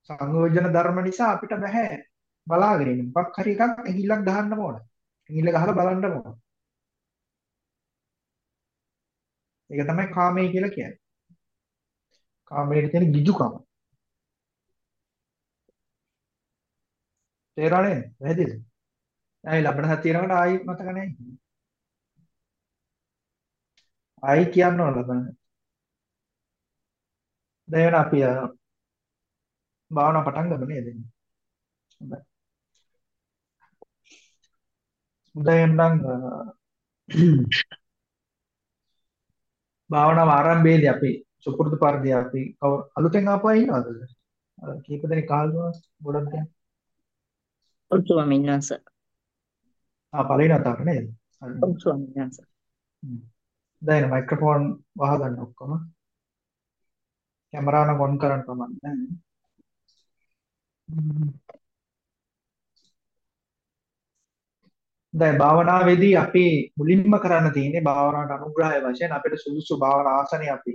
සංයෝජන ධර්ම නිසා අපිට බෑ බලාගෙන ඉන්න. මොකක් හරි එකක් ඇඟිල්ලක් ගහන්න ඕන. ඇඟිල්ල ගහලා බලන්න ඕන. ඒක තමයි කාමයේ කියලා කියන්නේ. කාමයේ තියෙන ගිජුකම. තේරෙන්නේ නැද්ද? ආයි ලබන සතියනකට ආයි මතක නැහැ. ආයි කියන්න ඕන ලබන. දැන් අපි භාවනා පටන් ගමු නේද? හොඳයි. උදයෙන් නම් භාවනාව ආරම්භයේදී අපි සුපුරුදු පරිදි අපි අලුතෙන් ආපු අය ඉන්නවද? කීප දෙනෙක් කාලුවා ගොඩක් දැන්. ඔව් ස්වාමීන් වහන්සේ. ආ පළවෙනි අතාවට නේද? ඔව් ස්වාමීන් වහන්සේ. දැන් මයික්‍රොෆෝන් වහගන්න ඔක්කොම. කැමරාව නම් ඔන් කරන්න කමක් දැන් භාවනාවේදී අපි මුලින්ම කරන්න තියෙන්නේ භාවනාවට අනුග්‍රහය වශයෙන් අපිට සුදුසු භාවනා ආසනය අපි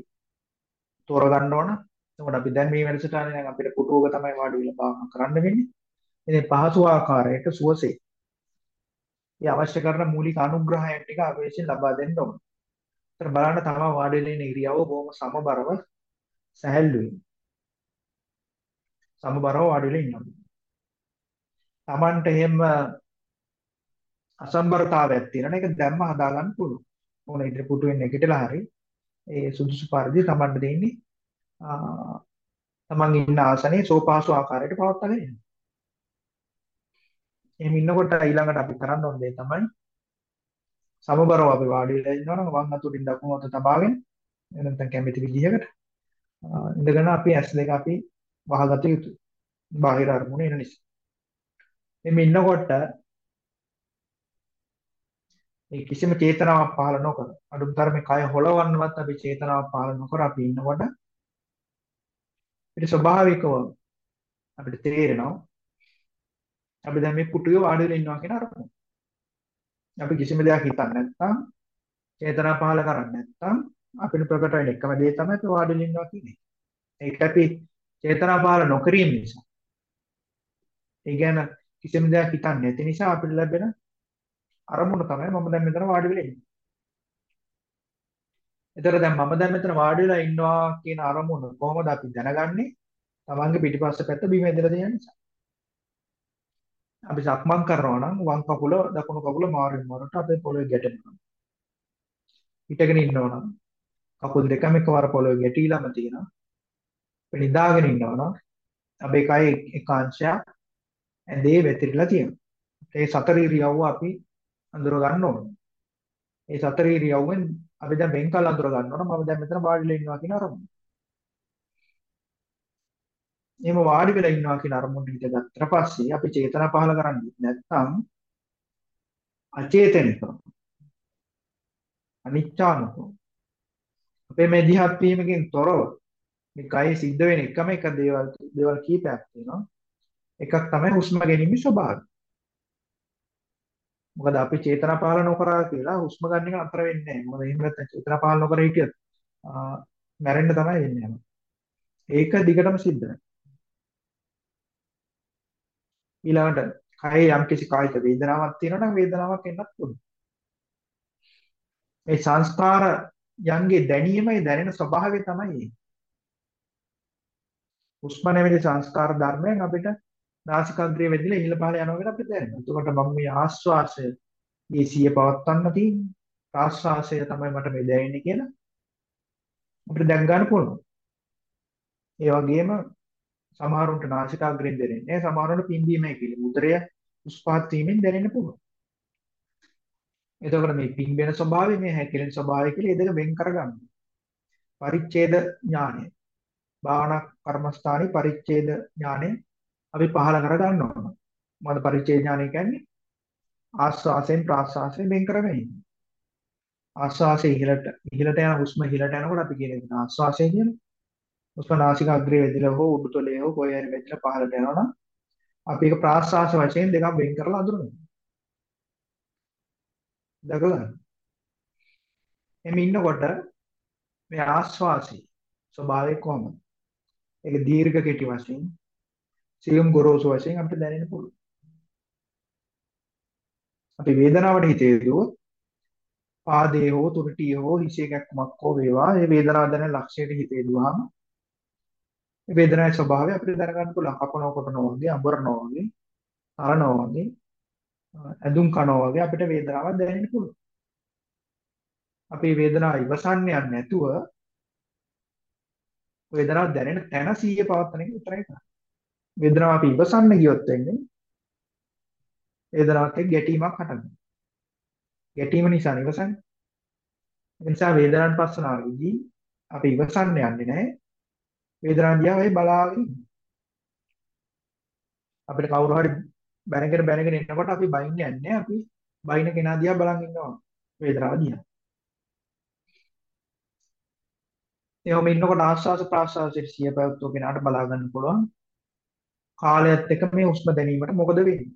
තෝරගන්න ඕන. එතකොට අපි දැන් මේ වැඩසටහනේ දැන් අපිට පුටුවක තමයි වාඩි වෙලා භාවනා කරන්න වෙන්නේ. ඉතින් පහසු ආකාරයට සුවසේ. ඒ අවශ්‍ය කරන මූලික අනුග්‍රහයන් ටික අපි විසින් ලබා දෙන්න ඕන. ඒතර බලන්න තමයි වාඩි වෙලා ඉන්න ඉරියව්ව බොහොම සමබරව සැහැල්ලුයි. සමබරව වාඩි වෙලා ඉන්නවා. Tamanට එහෙම අසම්බරතාවයක් තියෙනවා. ඒක දැම්ම හදා ගන්න පුළුවන්. ඕන ඉදිරි පුටුවෙන් නැගිටලා හරි ඒ සුදුසු පරිදි Tamanට දෙන්නේ තමන් ඉන්න ආසනයේ සෝපාසු ආකාරයට පවත්වාගෙන යන්න. එහෙම ඉන්නකොට ඊළඟට අපි කරන්න ඕන දේ තමයි සමබරව අපි වාඩි වෙලා ඉන්නවනම් වම් අතුරින් දකුණු අත තබාගෙන නැත්නම් කැමති විදිහකට ඉඳගෙන අපි ඇස් දෙක අපි වහගත යුතුයි. බාහිර අරමුණ එන නිසා. එමෙ ඉන්නකොට මේ කිසිම චේතනාවක් පහළ නොකර අඩුම තරමේ කය හොලවන්නවත් අපි චේතනාවක් පහළ නොකර අපි ඉන්නකොට ඊට ස්වභාවිකව අපිට තේරෙනවා අපි දැන් මේ කුටියේ වාඩි වෙලා ඉන්නවා කියන අරමුණ. අපි කිසිම දෙයක් හිතන්නේ නැත්නම් චේතනා පහළ කරන්නේ නැත්නම් අපිට ප්‍රකට වෙන එකම දේ තමයි අපි වාඩි වෙලා ඉන්නවා කියන්නේ. ඒක අපි චේතනා පහළ නොකිරීම නිසා. ඒ කියන්නේ කිසිම දෙයක් හිතන්නේ නැති නිසා අපිට ලැබෙන අරමුණ තමයි මම දැන් මෙතන වාඩි වෙලා ඉන්නේ. එතකොට දැන් මම දැන් මෙතන වාඩි වෙලා ඉන්නවා කියන අරමුණ කොහොමද අපි දැනගන්නේ? තමන්ගේ පිටිපස්ස පැත්ත බිම ඇදලා තියෙන නිසා. අපි සක්මන් කරනවා නම් වම් කකුල දකුණු කකුල මාරින් මාරට අපේ පොළවේ ගැටෙනවා. හිටගෙන ඉන්නවා නම් කකුල් දෙකම එකවර පොළවේ ගැටිලාම තියෙනවා. අපි නිදාගෙන ඉන්නවා නම් අපේ කය එකාංශයක් ඇඳේ වැතිරිලා තියෙනවා. ඒ සතර ඉරියව්ව අපි අඳුර ගන්න ඕනේ. ඒ සතර ඉරියව්වෙන් අපි දැන් වෙන් කළ අඳුර ගන්නවා නම් මම දැන් මෙතන වාඩිලා ඉන්නවා කියන අරමුණ. එහෙම වාඩි වෙලා ඉන්නවා කියන අරමුණ හිත ගත්තට පස්සේ අපි චේතනා පහල කරන්නේ නැත්නම් අචේතනික අනිච්චානුකෝ අපේ මේ දිහත් වීමකින් තොරව මේ කය සිද්ධ වෙන එකම එක දේවල් දේවල් කීපයක් තියෙනවා එකක් තමයි හුස්ම ගැනීමේ ස්වභාවය මොකද අපි චේතනා පාලන නොකරා කියලා හුස්ම ගන්න එක අතර වෙන්නේ නැහැ. මොකද එහෙම නැත්නම් චේතනා පාලන නොකර හිටියත් මැරෙන්න තමයි වෙන්නේ ඒක දිගටම සිද්ධ වෙනවා. ඊළඟට කයේ යම්කිසි කායික වේදනාවක් තියෙනවා නම් වේදනාවක් එන්නත් පුළුවන්. මේ සංස්කාර යන්ගේ දැනීමයි දැනෙන ස්වභාවය තමයි හුස්ම නැමැති සංස්කාර ධර්මයෙන් අපිට නාසිකාග්‍රේ වෙදිලා ඉහළ පහළ යනවා කියලා අපිට දැනෙනවා. එතකොට මම මේ ආස්වාසය මේ සිය පවත්වන්න තියෙන්නේ. ආස්වාසය තමයි මට මේ දැනෙන්නේ කියලා අපිට දැක් ගන්න පුළුවන්. ඒ වගේම සමහරුන්ට නාසිකාග්‍රයෙන් දැනෙන්නේ සමහරුන්ට පිම්බීමයි කියලා. උදරය උස්පාත් වීමෙන් දැනෙන්න පුළුවන්. එතකොට මේ පිම්බෙන ස්වභාවය මේ හැකිලෙන ස්වභාවය කියලා ඒ දෙක වෙන් කරගන්න. පරිච්ඡේද ඥානය. භාවනා කර්මස්ථානයේ පරිච්ඡේද ඥානය අපි පහල කරගන්න ඕන. මොකද පරිච්ඡේද ඥානය කියන්නේ ආස්වාසයෙන් ප්‍රාස්වාසයෙන් වෙන් කරගෙන ඉන්නේ. ආස්වාසය ඉහළට ඉහළට යන හුස්ම ඉහළට යනකොට අපි කියන්නේ ආස්වාසය කියලා. හුස්ම නාසික අග්‍රේ වැදිලා හෝ උඩුතලයේ හෝ කොහේ හරි වැදිලා පහළට යනවා නම් අපි ඒක ප්‍රාශ්වාස වශයෙන් දෙකක් වෙන් කරලා අඳුරනවා. දැකලා එමෙ ඉන්නකොට මේ ආශ්වාසී ස්වභාවය කොහොමද? ඒක දීර්ඝ කෙටි වශයෙන් සියුම් ගොරෝසු වශයෙන් අපිට දැනෙන්න පුළුවන්. අපි වේදනාවට හිතේ දුවොත් පාදයේ හෝ තුරටියේ හෝ හිසේ කැක්කමක් හෝ වේවා ඒ වේදනාව දැනෙන ලක්ෂණයට හිතේ දුවහම වේදනාවේ ස්වභාවය අපිට දැනගන්න පුළුවන්. කපනවා කොටනවා වගේ, අඹරනවා වගේ, තරනවා වගේ, ඇඳුම් කනවා වගේ අපිට වේදනාවක් දැනෙන්න පුළුවන්. අපි වේදනාව ඉවසන්න යන්නේ නැතුව වේදනාව දැනෙන තැන සීය පවත්තන එක විතරයි කරන්නේ. වේදනාව අපි ඉවසන්න ගියොත් වෙන්නේ වේදනාවත් එක්ක ගැටීමක් හටගන්නවා. ගැටීම නිසා ඉවසන්නේ. ඒ නිසා වේදනාන් පස්සනාවේදී අපි ඉවසන්න යන්නේ නැහැ. වේදනාව දිහා ඔය බලාගෙන අපිට කවුරු හරි බැනගෙන බැනගෙන එනකොට අපි බයින්නේ නැහැ අපි බයින කෙනා දිහා බලන් ඉන්නවා වේදනාව දිහා එහෙනම් ඉන්නකොට ආස්වාස ප්‍රාස්වාසයේ සිය පැවතුම් කෙනාට බලා ගන්න පුළුවන් කාලයත් එක්ක මේ උස්ම දැනීමට මොකද වෙන්නේ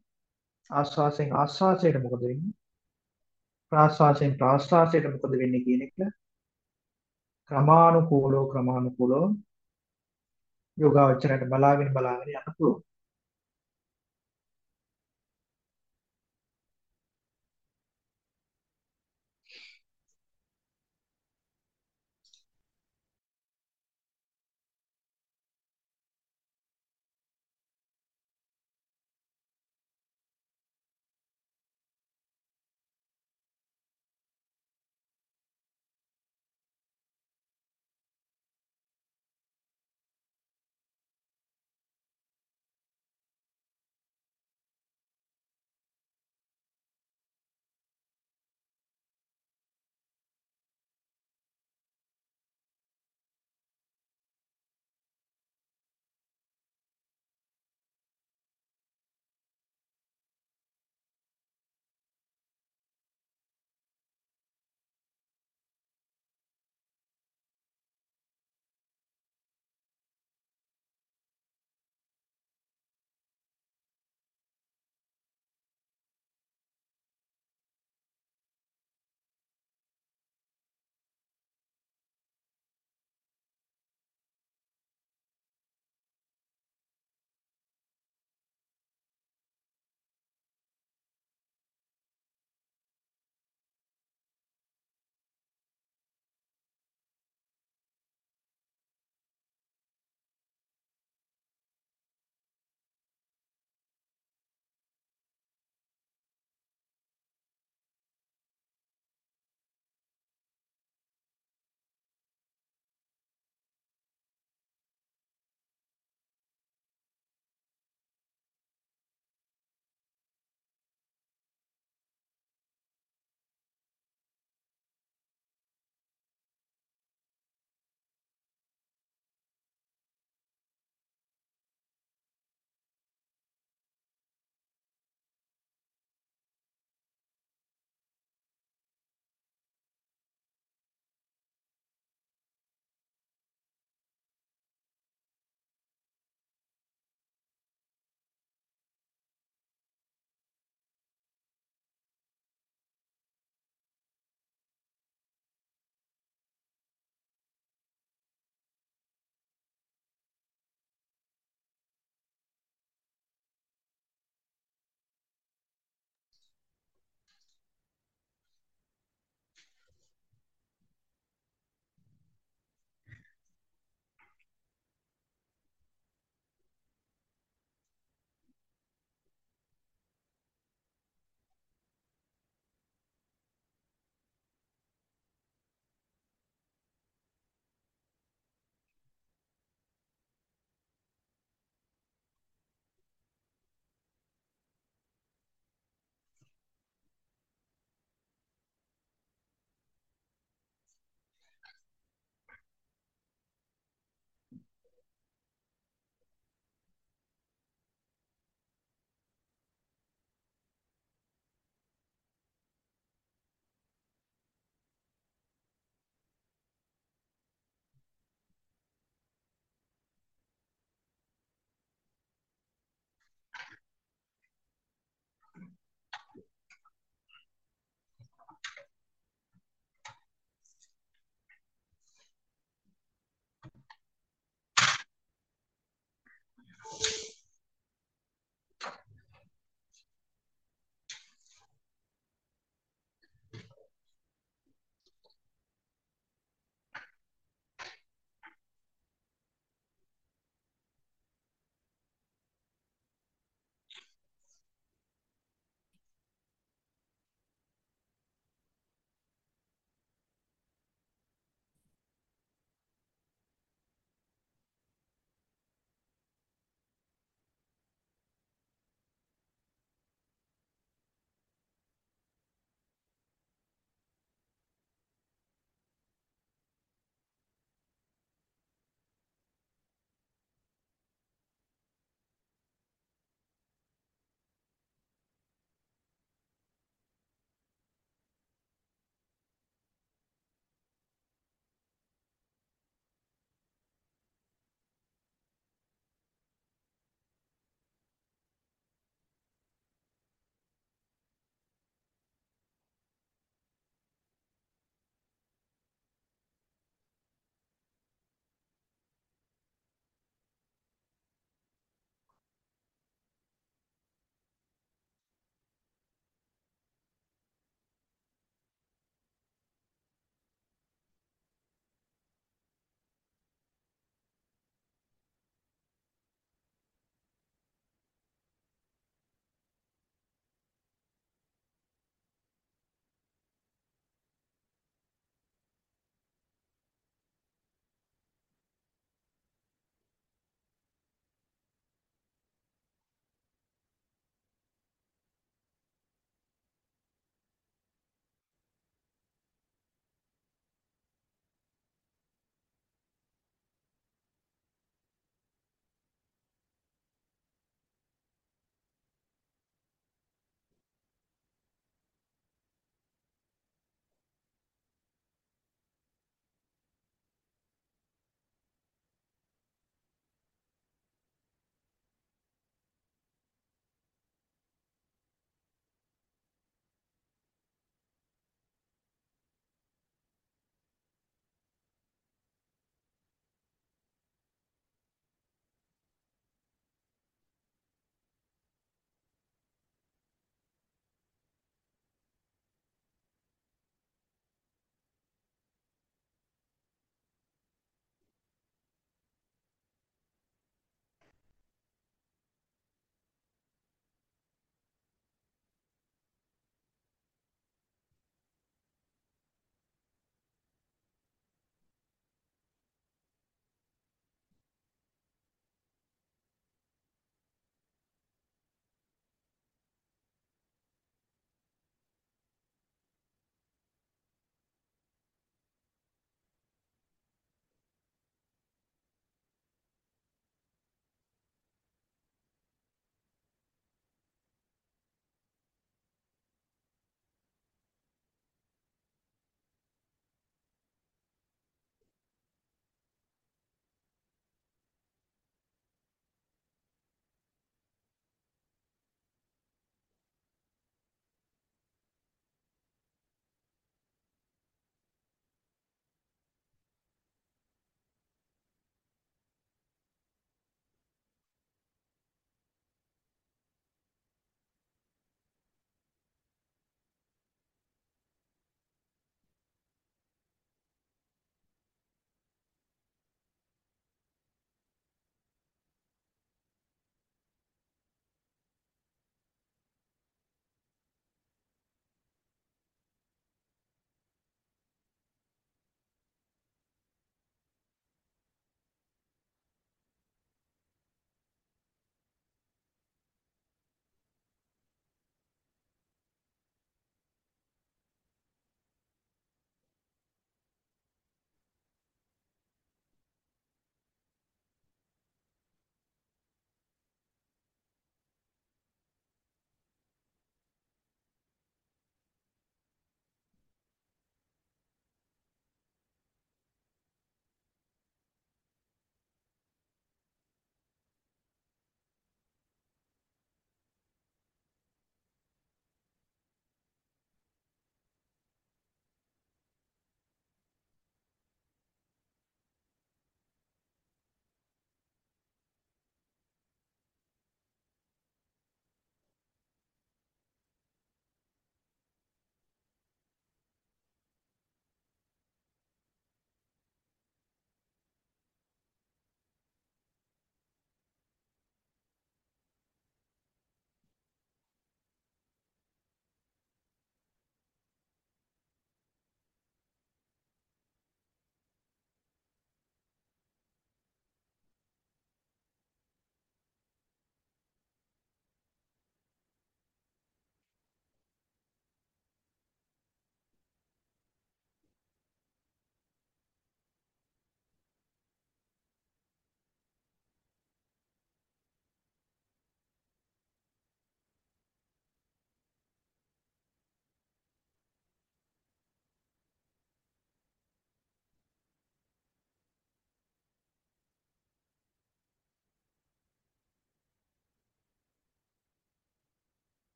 ආස්වාසයෙන් ආස්වාසයට මොකද වෙන්නේ ප්‍රාස්වාසයෙන් ප්‍රාස්වාසයට මොකද වෙන්නේ කියන එක ක්‍රමානුකූලව ක්‍රමානුකූලව යෝගාවචරයට බලාගෙන බලාගෙන යන්න පුළුවන්.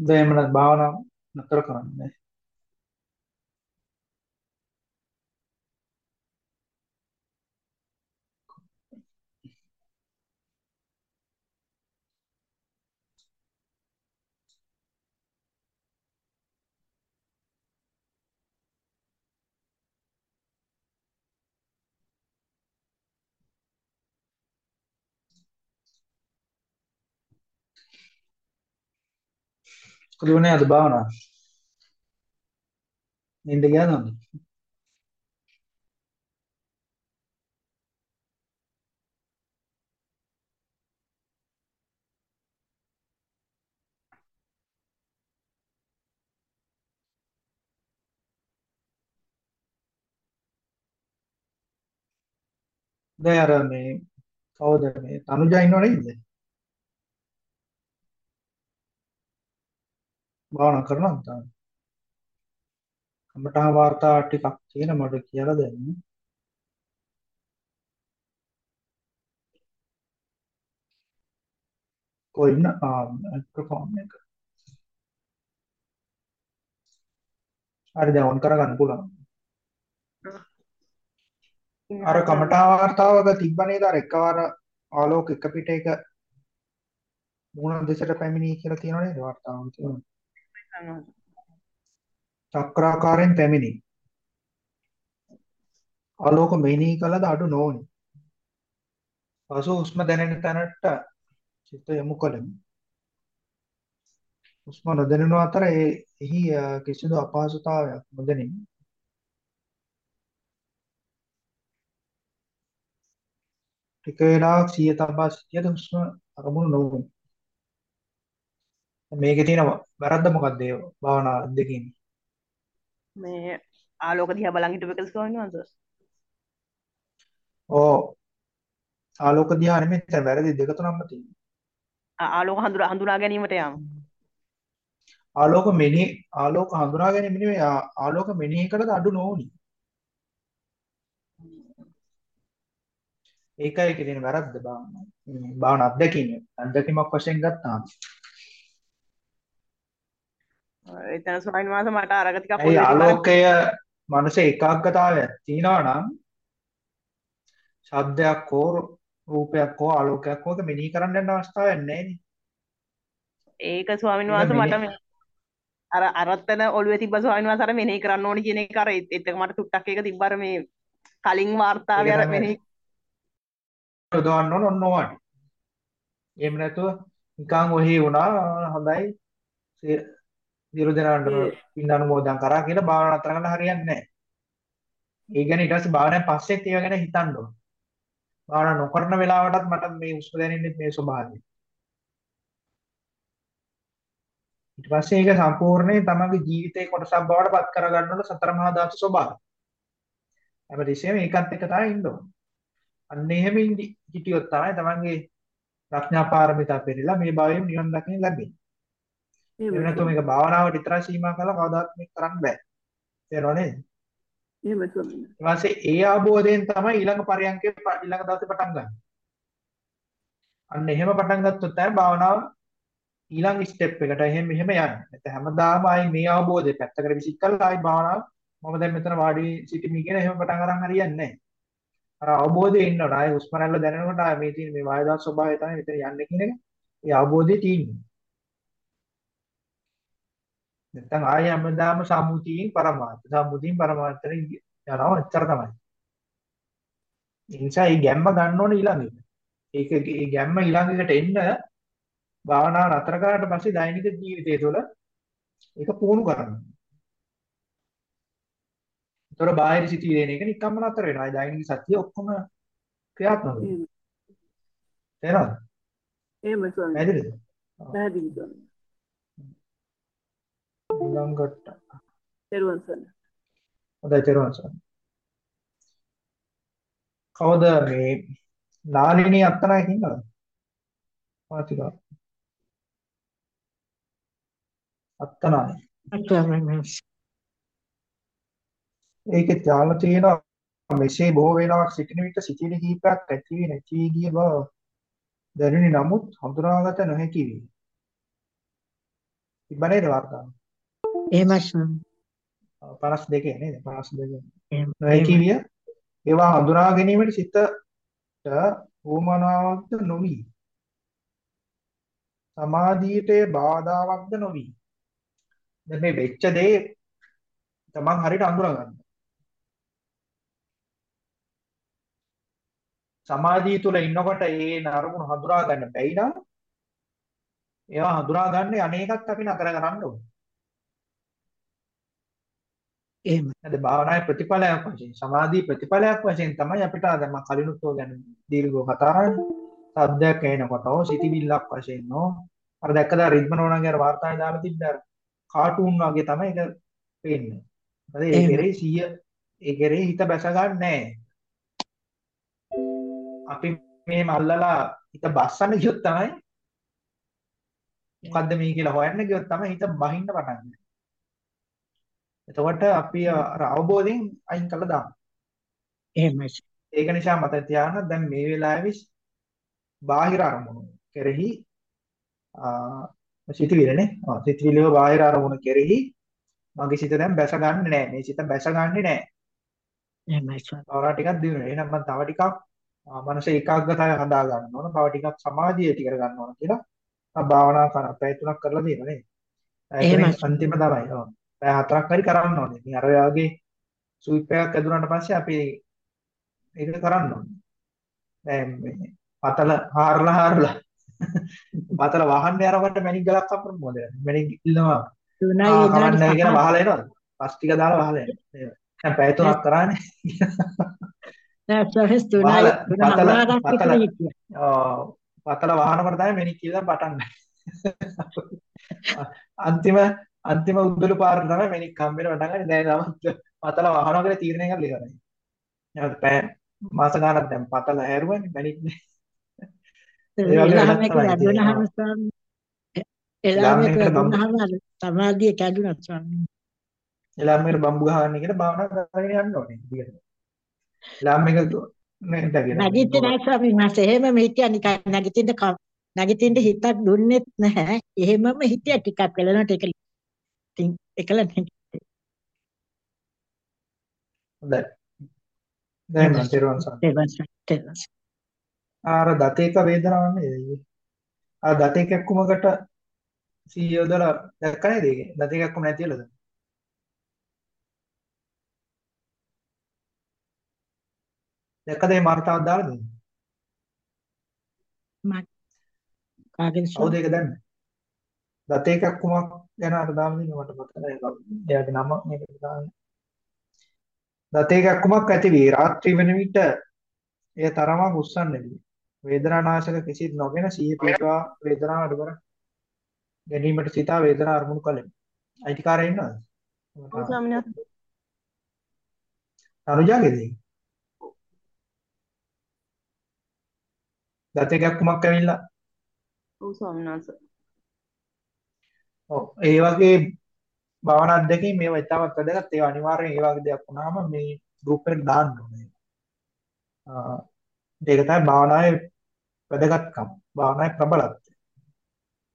දැන් එමනම් භාවනාව නතර කරන්න. කොහොමද වුණේ අද භාවනාව? නින්ද ගියාද? දැන් අර මේ කවුද මේ තනුජා ඉන්නව නේද? භාවනා කරනවද තාම? කමඨා වාර්තා ටිකක් තියෙන මට කියලා දෙන්න. කොයින්න ආ මයික්‍රොෆෝන් එක. හරි දැන් ඔන් කරගන්න පුළුවන්. අර කමඨා වාර්තාවක තිබ්බ නේද අර එකවර ආලෝක එක පිට එක මුණ දෙසට පැමිණී කියලා තියෙනව නේද වාර්තාවක් තියෙනවා. චක්‍රාකාරයෙන් පැමිණි. ආලෝක මෙනෙහි කළද අඩු නොවනි. පසු හුස්ම දැනෙන තැනට චිත්ත යොමු කළෙමු. හුස්ම නොදැනෙන අතර එහි කිසිදු අපහසුතාවයක් නොදැනිනි. ටික වේලාවක් සිය තබා සිටියද හුස්ම අරමුණු නොවුනි. මේකේ තියෙන වැරද්ද මොකක්ද ඒ භාවනා දෙකකින්? මේ ආලෝක දිහා බලන් හිටපු එකද ස්වාමීන් වහන්සේ? ඕ ආලෝක දිහා නෙමෙයි දැන් වැරදි දෙක තුනක්ම තියෙනවා. ආලෝක හඳුනා හඳුනා ගැනීමට යාම. ආලෝක මෙනෙහි ආලෝක හඳුනා ගැනීම නෙමෙයි ආලෝක මෙනෙහි කළද අඩු නොවුනි. ඒකයි ඒකේ තියෙන වැරද්ද භාවනාව. භාවන අත්දැකීම. අත්දැකීමක් වශයෙන් ගත්තාම. එතන ස්වාමීන් වහන්සේ මට අරග ටිකක් ඒ ආලෝකය මනස ඒකාග්‍රතාවයක් තියනවා නම් ශබ්දයක් හෝ රූපයක් හෝ ආලෝකයක් හෝ මෙනෙහි කරන්න යන අවස්ථාවක් නැහැ ඒක ස්වාමීන් වහන්සේ මට අර අරත්තන ඔළුවේ තිබ්බ ස්වාමීන් වහන්සේ අර මෙනෙහි කරන්න ඕනි කියන එක අර ඒත් එක මට ටුට්ටක් එක තිබ්බ අර මේ කලින් වාර්තාවේ අර මෙනෙහි යොදවන්න ඕන ඔන්න ඕවට. එහෙම නැතුව නිකන් ඔහි වුණා හොඳයි සියලු දෙනාට පින් අනුමෝදන් කරා කියලා භාවනා නතර කරන්න හරියන්නේ නැහැ. ඒ ගැන ඊට පස්සේ භාවනාවෙන් පස්සෙත් ඒව ගැන හිතන්න ඕන. භාවනා නොකරන වෙලාවටත් මට මේ හුස්ම දැනෙන්නේ මේ ස්වභාවය. ඊට පස්සේ ඒක සම්පූර්ණයෙන් තමගේ ජීවිතේ කොටසක් බවට පත් කරගන්න ඕන සතර මහා ධාතු ස්වභාවය. හැමතිස්සෙම ඒකත් එක්ක තමයි ඉන්න ඕන. අන්න එහෙම හිටියොත් තමයි තමන්ගේ ප්‍රඥා පාරමිතා පෙරලා මේ භාවයෙන් නිවන් දකින්න ලැබෙන්නේ. එහෙම නැත්නම් මේක භාවනාවට විතරයි සීමා කරලා කවදාත් මේක කරන්න බෑ. තේරෙනව නේද? එහෙම තමයි. ඊපස්සේ ඒ ආબોධයෙන් තමයි ඊළඟ පරයන්කේ ඊළඟ දවසේ පටන් ගන්න. අන්න එහෙම පටන් ගත්තොත් තමයි භාවනාව ඊළඟ ස්ටෙප් එකට එහෙම එහෙම යන්නේ. නැත්නම් හැමදාම ආයි මේ ආબોධය පැත්තකට විසික් කරලා ආයි භාවනාව මම දැන් මෙතන වාඩි සිටිමි කියන එහෙම පටන් අරන් හරියන්නේ නැහැ. අර අවබෝධය ඉන්නවට ආයි හුස්ම රැල්ල දැනෙනකොට ආයි මේ තියෙන මේ වායදාස් ස්වභාවය තමයි මෙතන යන්නේ කියන එක. ඒ අවබෝධය තියෙන්නේ. නැත්නම් ආය හැමදාම සම්මුතියෙන් පරමාර්ථ සම්මුතියෙන් පරමාර්ථට යනවා එච්චර තමයි. ඒ නිසා මේ ගැම්ම ගන්න ඕනේ ඊළඟට. ඒක ඒ ගැම්ම ඊළඟට එන්න භාවනාව නතර කරාට පස්සේ දෛනික ජීවිතය තුළ ඒක පුහුණු කරන්න. ඒතර බාහිර සිටියේ දෙන එක නිකම්ම නතර වෙනවා. ඒ දෛනික සතිය ඔක්කොම ක්‍රියාත්මක වෙනවා. තේරෙනවද? එහෙම ස්වාමී. පැහැදිලිද? පැහැදිලි ස්වාමී. ඊළඟට තෙරුවන් සරණයි. හොඳයි තෙරුවන් සරණයි. කවුද මේ නාලිනී අත්තනායක ඉන්නවද? මාතිකා. අත්තනාය. ඒකේ ත්‍යාල තියෙනවා මෙසේ බොහෝ වේලාවක් සිටින විට සිටින කීපයක් ඇති වී නැති වී ගිය බව දැනුනි නමුත් හඳුනාගත නොහැකි වේ. තිබ්බ නේද වාර්තාව? එහෙමයි ස්වාමී. 52 නේද? 52. එහෙම නොහැකි විය ඒවා හඳුනා ගැනීමට සිතට උවමනාවක්ද නොවි. සමාධියට බාධාවක්ද නොවි. දැන් මේ වෙච්ච දේ තමන් හරියට අඳුනා ගන්න. සමාධිය තුල ඉන්නකොට ඒ නරමුණු හඳුනා ගන්න බැයි නම් ඒවා හඳුනා ගන්න අනේකත් අපි නතර කරන්න ඕනේ. එහෙමයි. නේද භාවනාවේ ප්‍රතිඵලයක් වශයෙන් සමාධි ප්‍රතිඵලයක් වශයෙන් තමයි අපිට දැන් මම කලිනුත් ඔය ගැන දීර්ඝව කතා කරන්නේ. සද්දයක් එනකොට හෝ සිටිවිල්ලක් වශයෙන් හෝ අර දැක්කද රිද්මන ඕනගේ අර වාර්තාවේ දාලා තිබ්බ අර කාටුන් වගේ තමයි ඒක පේන්නේ. මොකද ඒ කෙරේ 100 ඒ කෙරේ හිත බැස ගන්නෑ. අපි මේ මල්ලලා හිත බස්සන්න ගියොත් තමයි මොකද්ද මේ කියලා හොයන්න ගියොත් තමයි හිත බහින්න පටන් ගන්නේ. එතකොට අපි අර අවබෝධයෙන් අයින් කළා දාන්න. එහෙමයි. ඒක නිසා මතක තියාගන්න දැන් මේ වෙලාවේ බාහිර අරමුණු කෙරෙහි සිතවිලනේ. ආ සිතවිලිව බාහිර අරමුණු කෙරෙහි මගේ සිත දැන් බැස ගන්නෙ නෑ. මේ සිත බැස ගන්නෙ නෑ. එහෙමයි. තවරා ටිකක් දිනුනේ. එහෙනම් මම තව ටිකක් මනස ඒකාග්‍රතාවය හදා ගන්න ඕන. තව ටිකක් සමාධිය කර ගන්න ඕන කියලා භාවනා කරා. පැය තුනක් කරලා තියෙනවා නේද? තුනෙන් අන්තිම තමයි. ඔව්. පැය හතරක් හරි කරන්න ඕනේ. ඉතින් අර යාගේ ස්විප් එකක් ඇදුනට පස්සේ අපි ඒක කරන්න ඕනේ. දැන් මේ පතල හාරලා හාරලා (laughs) පතල වහන්න යනකොට මැණික් ගලක් අපර මොකද මැණික් ඉල්ලනවා. තුනයි කියලා පහක්. වහලා එනවද? පස් ටික දාලා වහලා එනවා. දැන් පැය තුනක් කරානේ. නෑ ස්වාමී තුනයි පතල පතල. ආ, පතල වහනකොට තමයි මැණික් කියලා පටන් ගන්නේ. (laughs) අන්තිම අන්තිම උද්දලු පාරට තමයි මැණික් හම්බෙන්න පටන් ගන්නේ. දැන් නමුත් පතල වහනවා කියලා තීරණය කරලා ඉවරයි. ඊට පැය මාස ගානක් දැන් පතල හැරුවනේ මැණික් නේ. සමාධිය කැඩුණා ස්වාමී. ළමයෙකුට බම්බු ගහන්න කියලා භාවනා කරගෙන යන්න ඕනේ. ළමයෙක් නේද කියලා. නැගිටින්නේ නැහැ ස්වාමී මාසේ එහෙමම හිටියා නිකන් නැගිටින්න නැගිටින්න හිතක් දුන්නෙත් නැහැ. එහෙමම හිටියා ටිකක් වෙලනට ඒක ඉතින් එකල නැගිටින්නේ. හොඳයි. දැන් මම තේරුවන් සරණයි. ආර දතේක වේදනාවක් නේද? ආ දතේක එක්කමකට සීයෝ දාලා දැක්ක නේද ඒකේ? දතේක එක්කම නැතිලද? දැක්කද මේ මාර්තාවක් දාලා දෙන්නේ? කාගෙද කවුද ස්වාමී? ඒක දන්නේ? දතේක එක්කමක් ගැන අර දාලා දෙන්නේ මට මතක නැහැ. එයාගේ නම මේක දාන්නේ. දතේක එක්කමක් ඇති වී රාත්‍රී වෙන විට එය තරමක් උස්සන්නේ. වේදනානාශක කිසිත් නොගෙන සිහිය පිටවා වේදනාව අඩු කර ගැනීමට සිතා වේදනාව අරමුණු කලෙමි. අයිතිකාරය ඉන්නවද? ඔව් ස්වාමීන්. තනුජාගේද? දත එකක් කුමක් ඇවිල්ලා. ඔව් ස්වාමීන්. ඔව් ඒ වගේ භාවනා අධ්‍යක්ෂින් මේවා ඉතාමත් වැදගත්. ඒවා අනිවාර්යෙන් ඒ වගේ දෙයක් වුණාම මේ ගෲප් එකට දාන්න ඕනේ. ආ ඒක තමයි භාවනාවේ වැදගත්කම. භාවනාවේ ප්‍රබලත්වය.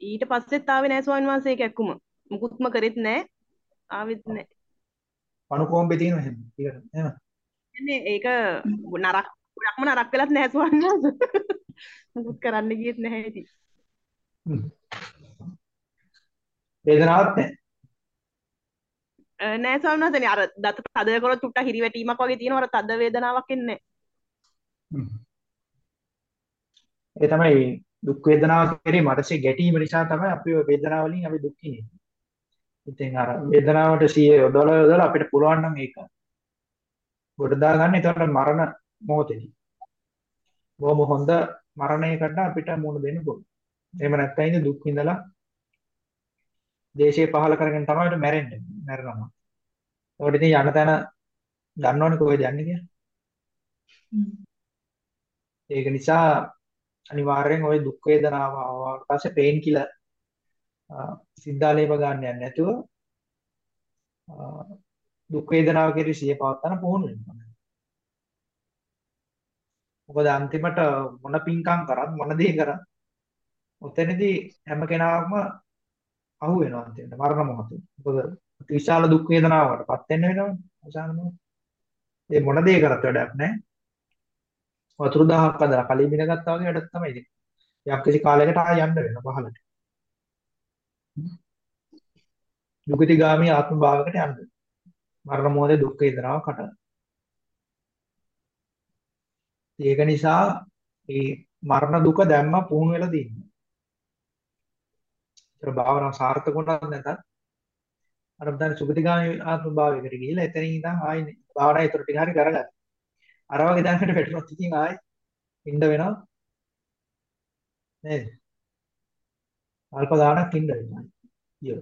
ඊට පස්සෙත් ආවේ නැහැ ස්වාමීන් වහන්සේ ඒක එක්කම. මුකුත්ම කරෙත් නැහැ. ආවෙත් නැහැ. අනුකෝම්බේ තියෙනවා එහෙම. ටිකට. එහෙම. කියන්නේ ඒක නරක ගොඩක්ම නරක වෙලත් නැහැ ස්වාමීන් වහන්සේ. (laughs) මුකුත් කරන්න ගියෙත් නැහැ ඉතින්. හ්ම්. වේදනාවක් නැහැ. නෑ ස්වාමීන් වහන්සේ අර දත තද කරොත් චුට්ටක් හිරිවැටීමක් වගේ තියෙනවා අර තද වේදනාවක් එන්නේ. ඒ තමයි දුක් වේදනාව කෙරේ මනසේ ගැටීම නිසා තමයි අපි ওই වේදනාව වලින් අපි දුක් විඳින්නේ. ඉතින් අර වේදනාවට සිය යොදලා යොදලා අපිට පුළුවන් නම් ඒක ගොඩ දාගන්න එතකොට මරණ මොහොතේදී. බොහොම හොඳ මරණයකට අපිට මුහුණ දෙන්න පුළුවන්. එහෙම නැත්නම් දුක් විඳලා දේශේ පහල කරගෙන තමයි මැරෙන්නේ. මැරෙනවා. ඒකට ඉතින් යන තැන දන්නවනේ කොහෙද යන්නේ කියලා. ඒක නිසා අනිවාර්යෙන් ওই දුක් වේදනාව ආවට පස්සේ පේන් කිලර් සිද්ධාලේප ගන්න යන්නේ නැතුව දුක් වේදනාව කෙරෙහි සිය පවත්තන පුහුණු ඕනේ. මොකද අන්තිමට මොන පින්කම් කරත් මොන දේ කරත් ඔතනදී හැම කෙනාම අහු වෙනවා අන්තිමට මරණ මොහොතේ. මොකද විශාල දුක් වේදනාවකටපත් වෙන්න වෙනවනේ. අවසාන මොහොත. ඒ මොන දේ කරත් වැඩක් නැහැ. වතුර දහහක් අදලා කලින් බිනගත්තා වගේ වැඩක් තමයි ඉතින්. යම් කිසි කාලයකට ආය යන්න වෙනවා පහළට. දුගතිගාමී ආත්ම භාවයකට යන්න. මරණ මොහොතේ දුක් වේදනාව කට. ඒක නිසා මේ මරණ දුක දැම්ම පුහුණු වෙලා දින්න. ඒතර භාවනාව සාර්ථක වුණත් නැතත් අර දැන් සුගතිගාමී ආත්ම භාවයකට ගිහිල්ලා එතනින් ඉඳන් ආයි භාවනාව ඊටර ටික හරි කරගන්න. අර වගේ දැනකට වැටුනොත් ඉතින් ආයි ඉන්න වෙනවා නේද? අල්ප ගාණක් ඉන්න වෙනවා. ඊයෝ.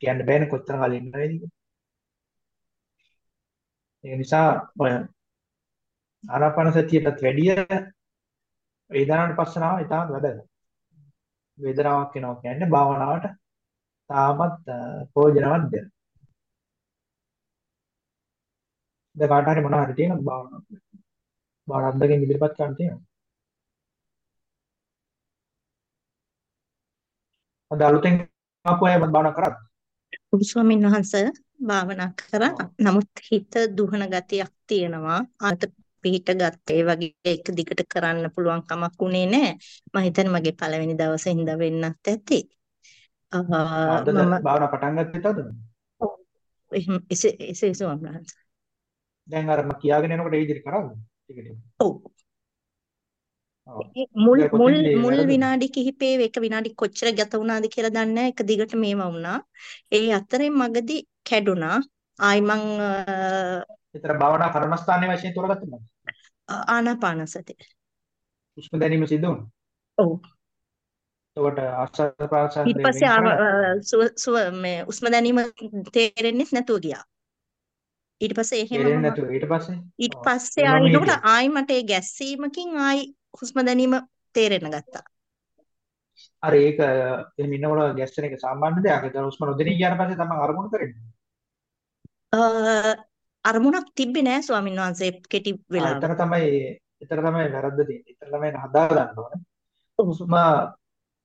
කියන්න බෑනේ කොච්චර කාලෙ ඉන්න වේද කියලා. ඒ නිසා ඔය ආනාපාන සතියටත් වැඩිය වේදනාවට පස්සනාව ඉතාම වැදගත්. වේදනාවක් වෙනවා කියන්නේ භාවනාවට තාමත් ප්‍රයෝජනවත් දෙයක්. දැන් කාට හරි මොනවා හරි තියෙනවද භාවනාවක්? භාවනාවක් අද්දකින් ඉදිරිපත් කරන්න තියෙනවද? අද අලුතෙන් ආපු අය භාවනා කරාද? ඔබ ස්වාමීන් වහන්සේ භාවනා කරා. නමුත් හිත දුහන ගතියක් තියෙනවා. අත පිහිට ගත්තේ වගේ එක දිගට කරන්න පුළුවන් කමක් උනේ නැහැ. මම හිතන්නේ මගේ පළවෙනි දවසේ ඉඳ වෙන්නත් ඇති. මම භාවනා පටන් ගත්තේ තවද? එහෙම එසේ එසේ ස්වාමීන් වහන්සේ. දැන් අර මම කියාගෙන යනකොට ඒ විදිහට කරාද? ටික ටික. ඔව්. ඔව්. මුල් මුල් මුල්? විනාඩි කිහිපේ එක විනාඩි කොච්චර ගත වුණාද කියලා දන්නේ නැහැ. එක දිගට මේව වුණා. ඒ අතරේ මගදී කැඩුනා. ආයි මං ඒතර භාවනා කර්මස්ථානයේ වශයෙන් තෝරගත්තේ නැද්ද? ආනාපාන සතිය. හුස්ම දැනීම සිද්ධ වුණා. ඔව්. එතකොට ආස්වාද ප්‍රාසාර ඊට පස්සේ ආව සුව සුව මේ උස්ම දැනීම තේරෙන්නේ නැතුව ගියා. ඊට පස්සේ එහෙමම තේරෙන්නේ නැතුව ඊට පස්සේ ඊට. පස්සේ ආයි එතකොට. ආයි මට ඒ ගැස්සීමකින් ආයි හුස්ම දැනීම තේරෙන්න ගත්තා. අර ඒක එහෙම ඉන්නකොට ගැස්සෙන එක සාමාන්‍ය දෙයක්. ඒක හුස්ම නොදෙනී ගියාට පස්සේ තමයි අරමුණු කරන්නේ. අරමුණක් තිබ්බේ නෑ ස්වාමීන් වහන්සේ කෙටි වෙලාවක. එතන තමයි එතන තමයි වැරද්ද තියෙන්නේ. එතන තමයි හදා ගන්න ඕනේ. හුස්ම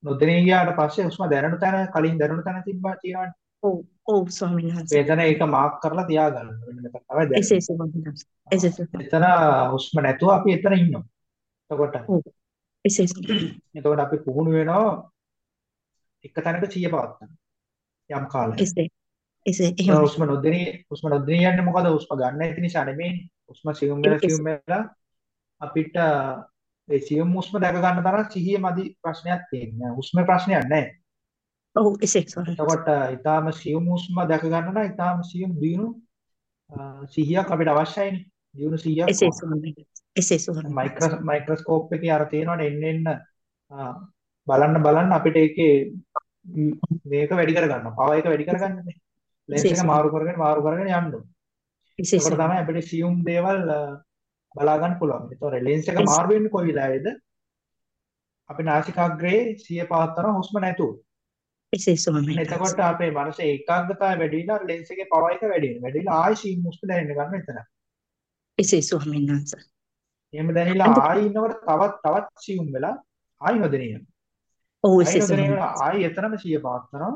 නොදෙනී ගියාට පස්සේ හුස්ම දැනුණු තැන කලින් දැනුණු තැන තිබ්බා තියෙනවනේ. ඔව් ඔව් ස්වාමීන් වහන්සේ. එතන ඒක මාක් කරලා තියාගන්න. මෙන්න මෙතන තමයි දැනෙන්නේ. එසේ ස්වාමීන් වහන්සේ. එසේ ස්වාමීන් එතන හුස්ම නැතුව අපි එතන ඉන්නවා. එතකොට ඔව් එසේ ස්වාමීන් එතකොට අපි පුහුණු වෙනවා එක තැනක සිහිය පවත්වන්න. යම් කාලයක. එසේ එසේ ඒක එහෙමයි. හුස්ම නොදෙනී හුස්ම නොදෙනී යන්නේ මොකද? හුස්ම ගන්න නැති නිසා නෙමෙයි. හුස්ම සියුම් වෙලා සියුම් වෙලා අපිට ඒ සියුම් හුස්ම දැක ගන්න තරම් සිහිය මදි ප්‍රශ්නයක් තියෙනවා. හුස්මේ ප්‍රශ්නයක් නැහැ. ඔව් එසේ වහන්සේ. එතකොට ඊටාම සියුම් හුස්ම දැක ගන්න නම් ඊටාම සියුම් දිනු සිහියක් අපිට අවශ්‍යයිනේ. දිනු සිහියක් එසේ වහන්සේ. එසේ වහන්සේ. මයික්‍රෝ මයික්‍රොස්කෝප් එකේ අර තියෙනවනේ එන්න එන්න බලන්න බලන්න අපිට ඒකේ මේක වැඩි කර ගන්නවා. පවර් එක වැඩි කර ගන්නනේ. ලෙන්ස් එක මාරු කරගෙන මාරු කරගෙන යන්න ඕනේ. ස්වාමීන් තමයි අපිට සියුම් දේවල් බලා ගන්න පුළුවන්. ඒතකොට ලෙන්ස් එක. මාරු වෙන්නේ කොයි වෙලාවේද? අපි නාසිකාග්‍රේ සිය පවත්වන හුස්ම නැතුව. වහන්සේ. එතකොට අපේ මනසේ ඒකාග්‍රතාවය වැඩි වෙනවා ලෙන්ස් එකේ පවර් එක වැඩි වෙනවා. වැඩි වෙලා ආයි සියුම් හුස්ම දැනෙන්න ගන්න එතන. ස්වාමීන් වහන්සේ. එහෙම දැනෙලා ආයි ඉන්නකොට තවත් තවත් සියුම් වෙලා ආයි නොදෙනිය. ඔව් වහන්සේ. ආයි එතනම සිය පවත්වනවා.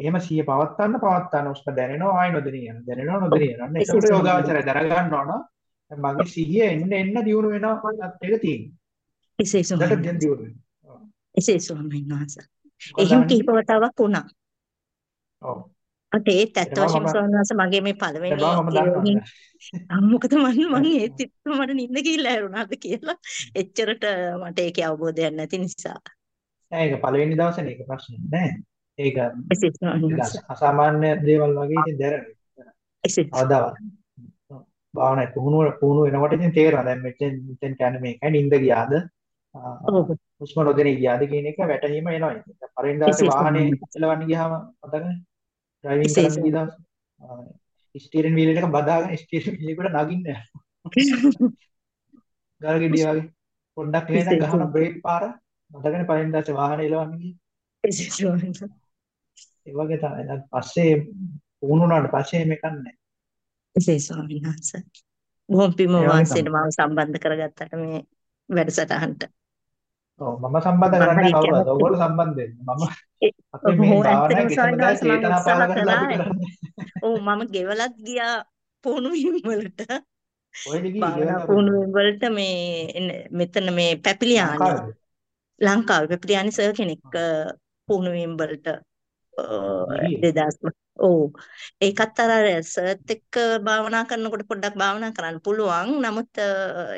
එහෙම සිය පවත්වන්න පවත්වන්න හුස්ම දැනෙනවා ආයි නොදෙනිය යනවා. දැනෙනවා නොදෙනිය ස්වාමීන් යෝගාවචරය වහන්සේ. දැනගන්න ඕන මගේ සිහිය එන්න එන්න දියුණු වෙනවා තත්ත්වයක තියෙනවා. එසේ ස්වාමීන් දැන්. දියුණු වෙනවා. එසේ ස්වාමීන් වහන්සේ. එහෙම? කිහිප වතාවක් වුණා. ඔව්. අට ඒත් ඇත්ත වශයෙන්ම ස්වාමීන් වහන්සේ මගේ මේ පළවෙනි බව මම (laughs) මම ඒත් හිතුවා මට නිින්ද ගිහිල්ලා ඇරුණාද කියලා එච්චරට මට ඒකේ අවබෝධයක් නැති නිසා නෑ ඒක පළවෙනි දවසේ මේක ප්‍රශ්නේ නෑ. ඒක අසාමාන්‍ය දේවල් වගේ ඉතින් දැනෙනවා. එසේ අවදාවත්. භාවනා පුහුණුව පුහුණුව වෙනකොට ඉතින් තේරෙනවා. දැන් මෙතෙන් මෙතෙන් කියන්නේ මේකයි නිින්ද ගියාද? හුස්ම නොදෙනී ගියාද කියන එක වැටහීම එනවා. ඉතින් එසේ වාහනේ එලවන්න ගියාම මතකනේ? ඩ්‍රයිවිං ගිය දවස්. ස්ටියරින් වීල් එක බදාගෙන ස්ටියරින් වීල් එකට නගින්න යනවා. (laughs) ගල් ගෙඩිය වගේ. පොඩ්ඩක් එහෙනම් ගහන බ්‍රේක් පාර මතකනේ දවසේ වාහනේ එලවන්න ගියේ. ඒ වගේ තමයි. දැන් පස්සේ පුහුණුනාට පස්සේ මේක නැහැ. එසේ ස්වාමීන් වහන්සේ බොහොම පිම තමයි. මාව සම්බන්ධ කරගත්තට මේ වැඩසටහනට ඔව් මම සම්බන්ධ මම කරන්නේ කවුරුද? ඔයගොල්ලෝ සම්බන්ධ වෙන්න. මම අපි මේ ඔව් භාවනාවේ ඇත්තටම කිසිම ස්වාමීන් දෙයක් වහන්සේ මම චේතනා පහළ කරලා. ඔව් මම ගෙවලත් ගියා පුහුණුවීම් වලට භාවනා? පුහුණුවීම් වලට මේ මෙතන මේ පැපිලියානි? ලංකාවේ පැපිලියානි සර් කෙනෙක් පුහුණුවීම් වලට. 2000 ඔව්. ඒකත් අර සර්ත් එක්ක භාවනා කරනකොට පොඩ්ඩක් භාවනා කරන්න පුළුවන්. නමුත්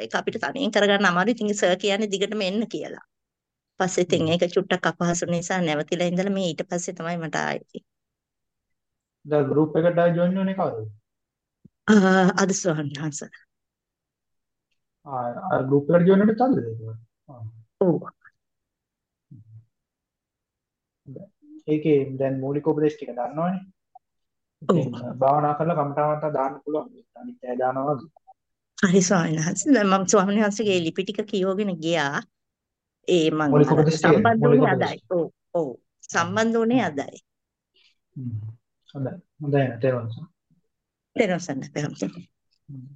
ඒක අපිට තනියෙන් කරගන්න අමාරුයි. ඉතින් සර් කියන්නේ දිගටම එන්න කියලා. පස්සේ ඉතින්. ඒක චුට්ටක් අපහසු නිසා නැවතිලා ඉඳලා මේ ඊට පස්සේ තමයි මට ආයේ. දැන් ගෲප් එකට ජොයින් වුණේ කවුද? අද ස්වාමීන් වහන්සේ. ආ ගෲප් එකට ජොයින් වෙන්නට තල්ද. ඔව් හොඳයි. ඒකේ දැන් මූලික උපදේශ ටික දන්නවනේ. භාවනා කරලා කමඨාවන්ට දාන්න පුළුවන්. අනිත් අය දානවා. හරි ස්වාමීන් වහන්සේ දැන් මම ස්වාමීන් වහන්සේගේ ලිපි ටික කියවගෙන ගියා ඒ මං මූලික අර උපදේශ ටික සම්බන්ධ වුණේ. අදයි ඔව් ඔව් සම්බන්ධ වුණේ අදයි. හොඳයි. හොඳයි? තේරුම්. තේරුම් ගන්න තේරුම් හ්ම්.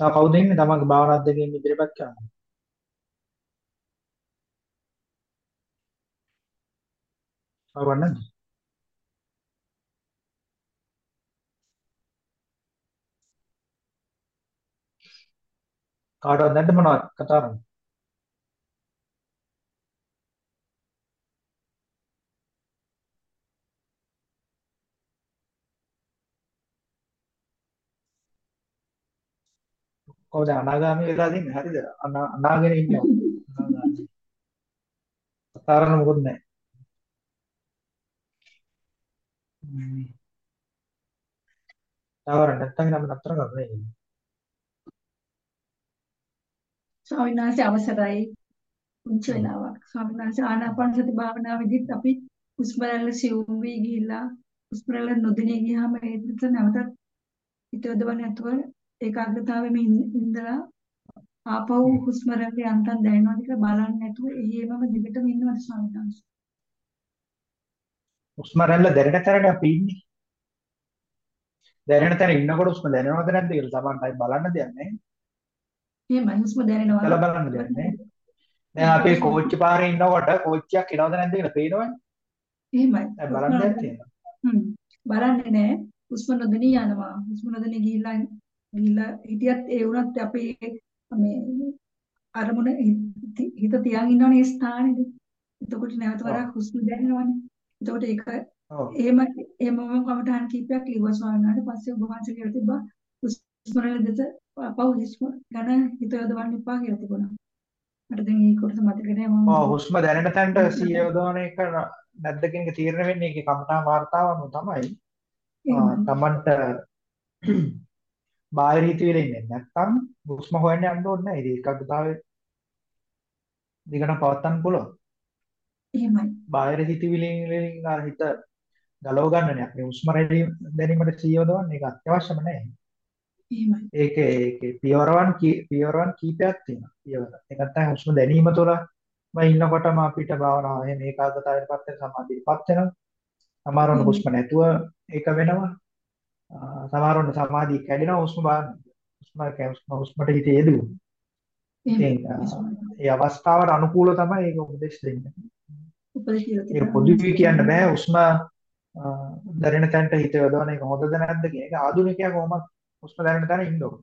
තව කවුද ඉන්නේ? තමන්ගේ භාවනා අධ්‍යක්ෂකෙන් ඉදිරියපත් කරන්න. නැද්ද? කාටවත් නැද්ද මොනවද කතා කරන්නේ? කොහොමද අනාගාමී වෙලා තින්නේ? හරිද? අනා අනාගෙන ඉන්නවා. (laughs) අනාගාමී. කතා කරන්න මොකුත් නැහැ. හ්ම්. තවර නැත්තම් නම් නතර කරන්නේ. ස්වාමීන් වහන්සේ අවසරයි. පුංචි වෙලාවක්. ස්වාමීන් වහන්සේ ආනාපාන සති භාවනාවේදීත් අපි හුස්ම රැල්ල සිවුම් වී ගිහිල්ලා හුස්ම රැල්ල නොදෙනී ගියාම ඒකට නැවතත් හිත යොදවන්නේ නැතුව ඒකාග්‍රතාවෙම ඉඳලා ආපහු හුස්ම රැල්ල යන්තම් දැනෙනවද කියලා බලන්නේ නැතුව එහෙමම දිගටම ඉන්නවද ස්වාමීන් වහන්සේ හුස්ම රැල්ල දැනෙන තැනට අපි ඉන්නේ. දැනෙන තැන ඉන්නකොට හුස්ම දැනෙනවද නැද්ද කියලා Tamanටයි බලන්න දෙයක් නැහැ. එහෙමයි හුස්ම දැනෙනවා කියලා බලන්න දෙයක් නැහැ. දැන් අපි කෝච්චි පාරේ ඉන්නකොට කෝච්චියක් එනවද නැද්ද කියලා පේනවනේ. එහෙමයි බලන්න දෙයක් තියෙනවා. හ්ම් බලන්නේ නැහැ හුස්ම නොදෙනී යනවා හුස්ම නොදෙනී ගිහිල්ලා ගිහිල්ලා හිටියත් ඒ වුණත් අපි මේ අරමුණ හිත තියන් ඉන්නවනේ ඒ ස්ථානෙදී එතකොට නැවත. වරක් හුස්ම දැනෙනවනේ එතකොට ඒක. එහෙම එහෙම මම කමටහන් කීපයක් ලිව්වා ස්වාමීන් වහන්සේ පස්සේ ඔබ වහන්සේ කියලා තිබ්බා හුස්ම රැල්ල දෙස පව් හුස්ම ගැන හිත යොදවන්න එපා කියලා තිබුණා මට දැන් ඒක කොටස මතක නැහැ මම ඔව් හුස්ම දැනෙන තැනට සිහිය යොදවන එක නැද්ද කියන එක තීරණය වෙන්නේ ඒකේ කමඨාන් වාර්තාව අනුව තමයි. Tamanට (clears throat) බාහිර හිතවිලි ඉන්නේ නැත්නම් හුස්ම හොයන්න යන්න ඕනේ නැහැ. ඉතින් ඒකාග්‍රතාවය දිගට පවත්වන්න පුළුවන්. එහෙමයි බාහිර හිතවිලි වලින් අර හිත ගලව ගන්නනේ අපි හුස්ම රැලි දැනීමට සිහිය යොදවන්නේ ඒක අත්‍යවශ්‍යම නැහැ. එහෙමයි ඒකේ ඒකේ පියවරවන් පියවරවන් කීපයක් තියෙනවා. පියවර. ඒක නැත්නම් හුස්ම දැනීම තුළ මම ඉන්නකොටම අපිට භාවනාව එහෙම ඒකාග්‍රතාවයටපත් වෙන සමාධියටපත් වෙනවා. සමහරවන්න හුස්ම නැතුව ඒක වෙනවා. සමහරවන්න සමාධිය කැඩෙනවා හුස්ම බලන්න. හුස්ම කැ- හුස්ම හුස්මට හිත. එහෙමයි ඉතින් ඒ අවස්ථාවට අනුකූල තමයි ඒක උපදෙස් දෙන්නේ. ඒක තිබුණා පොදුවේ කියන්න බෑ හුස්ම ආ, දැනෙන තැනට හිත යොදවන එක හොඳද නැද්ද කියන එක ආධුනිකයා කොහොමද හුස්ම දැනෙන තැන ඉන්න ඕන.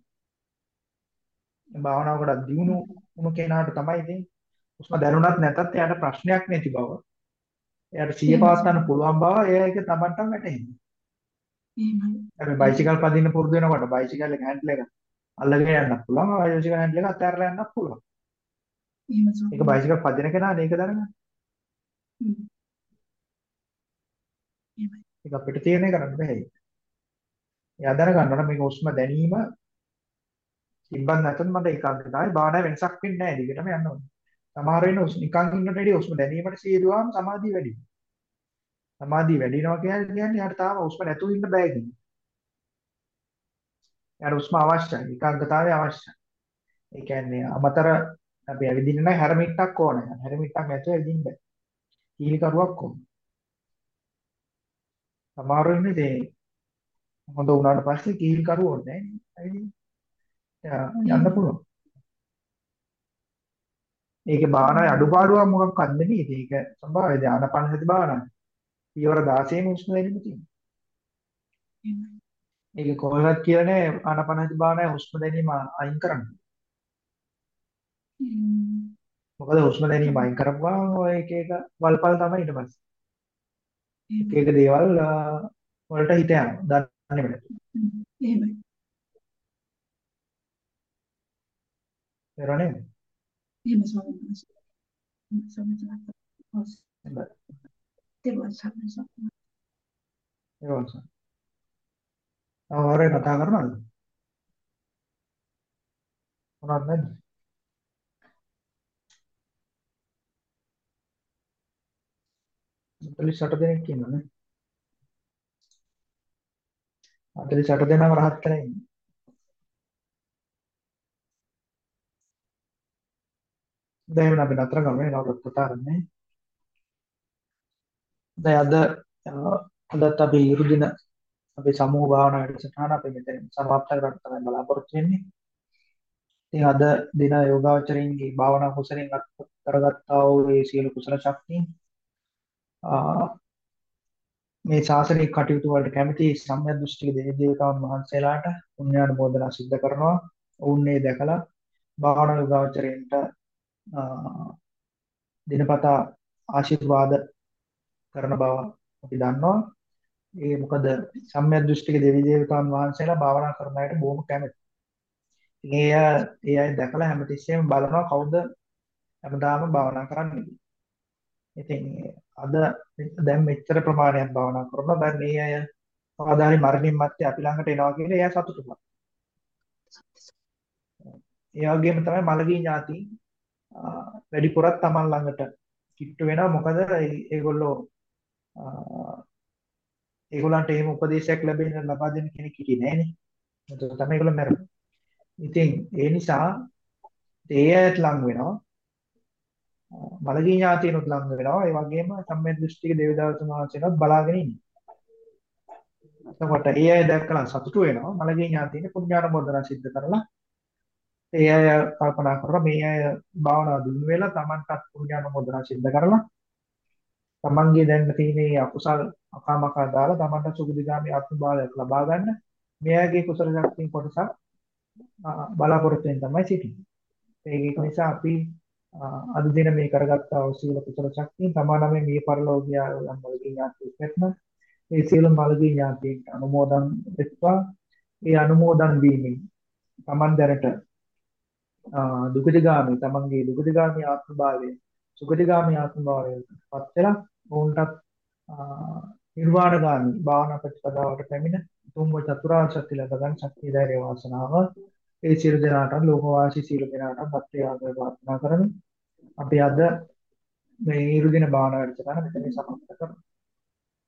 භාවනාව ගොඩක් දියුණු වුණු කෙනාට තමයි ඉතින් හුස්ම දැනුණත් නැතත් එයාට ප්‍රශ්නයක් නැති බව. එයාට එහෙමයි පවත්වන්න පුළුවන් බව ඒක Tamanටම වැටහෙනවා. එහෙමයි අපි බයිසිකල් පදින්න පුරුදු වෙනකොට බයිසිකල් එක හැන්ඩල් එක අල්ලගෙන යන්නත් පුළුවන්. බයිසිකල් හැන්ඩල් එක අතහැරලා යන්නත් පුළුවන්. ඒක බයිසිකල් පදින කෙනා මේක දැනගන්න. වහන්සේ එහෙමයි ඒක අපිට තීරණය කරන්න බෑ. එයා දැනගන්න ඕන මේක හුස්ම දැනීම තිබ්බත් නැත්නම් මට ඒකාග්‍රතාවය භාවනාවේ වෙනසක් වෙන්නේ නැහැ. දිගටම යන්න ඕනේ. සමහර වෙලාවට හුස්ම නිකන් ඉන්නට වැඩිය හුස්ම දැනීමට සියදුවාම සමාධිය වැඩි වෙනවා. සමාධිය වැඩි වෙනවා කියන්නේ කියන්නේ යාට තාම හුස්ම නැතුව ඉන්න බෑ කියන්නේ. යාට හුස්ම අවශ්‍යයි. ඒකාග්‍රතාවය අවශ්‍යයි. ඒ කියන්නේ අමතර අපි ඇවිදින්න නම් හැරමිට්ටක් ඕනේ. හැරමිට්ටක් නැතුව ඇවිදින්න බෑ. කීලිකරුවක් ඕනේ. සමහර වෙන්නේ හොඳ වුණාට පස්සේ කීලිකරුව ඕනේ නැහැ. යන්න පුළුවන්. ඒකේ භාවනාවේ අඩුපාඩුවක් මොකක්වත් නෙමෙයි. ඒක සම්භාව්‍ය ධානාපන සති භාවනාව. පියවර 16 හුස්ම දැනීම තියෙනවා. ඒක කොහොමවත් කියලා නෑ ආනාපාන සති භාවනාවේ හුස්ම දැනීම අයින් කරන්න. මොකද හුස්ම දැනීම අයින් කරපුවාම ඔය එක එක වල්පල් තමයි ඊට පස්සේ. එක එක දේවල් වලට හිත යනවා. දන්නේ නැහැ. එහෙමයි. ඒරනේ. එහෙම ස්වාමීන් වහන්සේ. ස්වාමීන් වහන්සේ. හොඳයි. තේරුවන් සරණයි. ඒ වගේ. අවරේ කතා කරනවද? මොනවද නැද්ද? හතලිස් අට දෙනෙක් ඉන්නනේ. හතලිස් අට දෙනාම රහත් කරේ ඉන්නේ. දැන් අපි නතර කරමු නවලත් කතා කරන්නේ. දැන් අද අදත් අපි ඉරුදින අපේ සමූහ භාවනා වැඩසටහන අපි මෙතන සමාප්ත කරන්න තමයි බලාපොරොත්තු වෙන්නේ. ඉතින් අද දින යෝගාවචරින්ගේ භාවනා කුසලෙන් අත්පත් කරගත්තා වූ මේ සියලු කුසල ශක්තිය මේ ශාසනික කටයුතු වලට කැමති සම්‍යක් දෘෂ්ටික දෙවි දේවතාවුන් වහන්සේලාට පුණ්‍යානුමෝදනා සිද්ධ කරනවා. ඔවුන් මේ දැකලා භාවනා යෝගාවචරයෙන්ට දිනපතා ආශිර්වාද කරන බව අපි දන්නවා. ඒ මොකද සම්‍යක් දෘෂ්ටික දෙවි දේවතාවුන් වහන්සේලා භාවනා කරන අයට බොහොම කැමති. ඒ අය ඒ අය දැකලා හැමතිස්සෙම බලනවා කවුද හැමදාම භාවනා කරන්නේ. ඉතින් අද දැන් මෙච්චර ප්‍රමාණයක් භාවනා කරනවා. දැන් මේ අය කවදා හරි මරණින් මත්තේ අපි ළඟට එනවා කියලා එයා සතුටුමත්. ඒ වගේම තමයි මළගිය ඥාතීන් වැඩිපුරත් Taman ළඟට කිට්ටු වෙනවා. මොකද ඒගොල්ලෝ ඒගොල්ලන්ට එහෙම උපදේශයක් ලැබෙන්න ලබා දෙන්න කෙනෙක් හිටියේ නෑනේ. ඒක තමයි ඒගොල්ලෝ මැරුණේ. ඉතින් ඒ නිසා ඒ අයත් ලඟ වෙනවා. මළගිය ඥාතියනොත් ලඟ වෙනවා. ඒ වගේම සම්මිය දෘෂ්ටික දේවදාස මහසෙනත් බලාගෙන ඉන්නවා. එතකොට ඒ අය දැක්කලා සතුටු වෙනවා. මළගිය ඥාතියනේ පුණ්‍යානුමෝදනා සිද්ධ කරලා ඒ අය කල්පනා කරලා මේ අය භාවනා දිනු වෙලා Tamanටත් පුණ්‍යානුමෝදනා සිද්ධ කරලා තමන්ගේ දැන් තියෙන අකුසල් අකාමකා දාලා තමන්ට සුගතිගාමී ආත්ම භාවයක් ලබා ගන්න මෙයාගේ කුසල ශක්තිය කොටසක් බලාපොරොත්තු වෙන තමයි සිටින්නේ. ඒක නිසා අපි අද දින මේ කරගත්තා වූ සීල කුසල ශක්තිය තමානම මේ පරිලෝකිය යම් වලකින් ඥාති වෙත්න ඒ සීල මලගේ ඥාතියට අනුමෝදන් වෙත්වා. ඒ අනුමෝදන් වීමෙන් තමන් දැනට දුකදිගාමී තමන්ගේ දුකදිගාමී ආත්ම භාවය සුගතිගාමී ආත්ම භාවයට පත් වෙලා ඔවුන්ටත් නිර්වාණගාමී භාවනා ප්‍රතිපදාවට පැමිණ තුන්ව චතුරාර්ය සත්‍ය ලබ ගන්න ශක්තිය ධෛර්ය වාසනාව ඒ සියලු දෙනාට ලෝකවාසී සියලු දෙනාට පත්‍ය ආගම ප්‍රාර්ථනා කරමි. අපි අද මේ ඉරුදින භාවනා වැඩසටහන මෙතන සමාප්ත කරමු.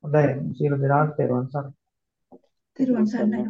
හොඳයි සියලු දෙනාට තෙරුවන් සරණයි. තෙරුවන් සරණයි.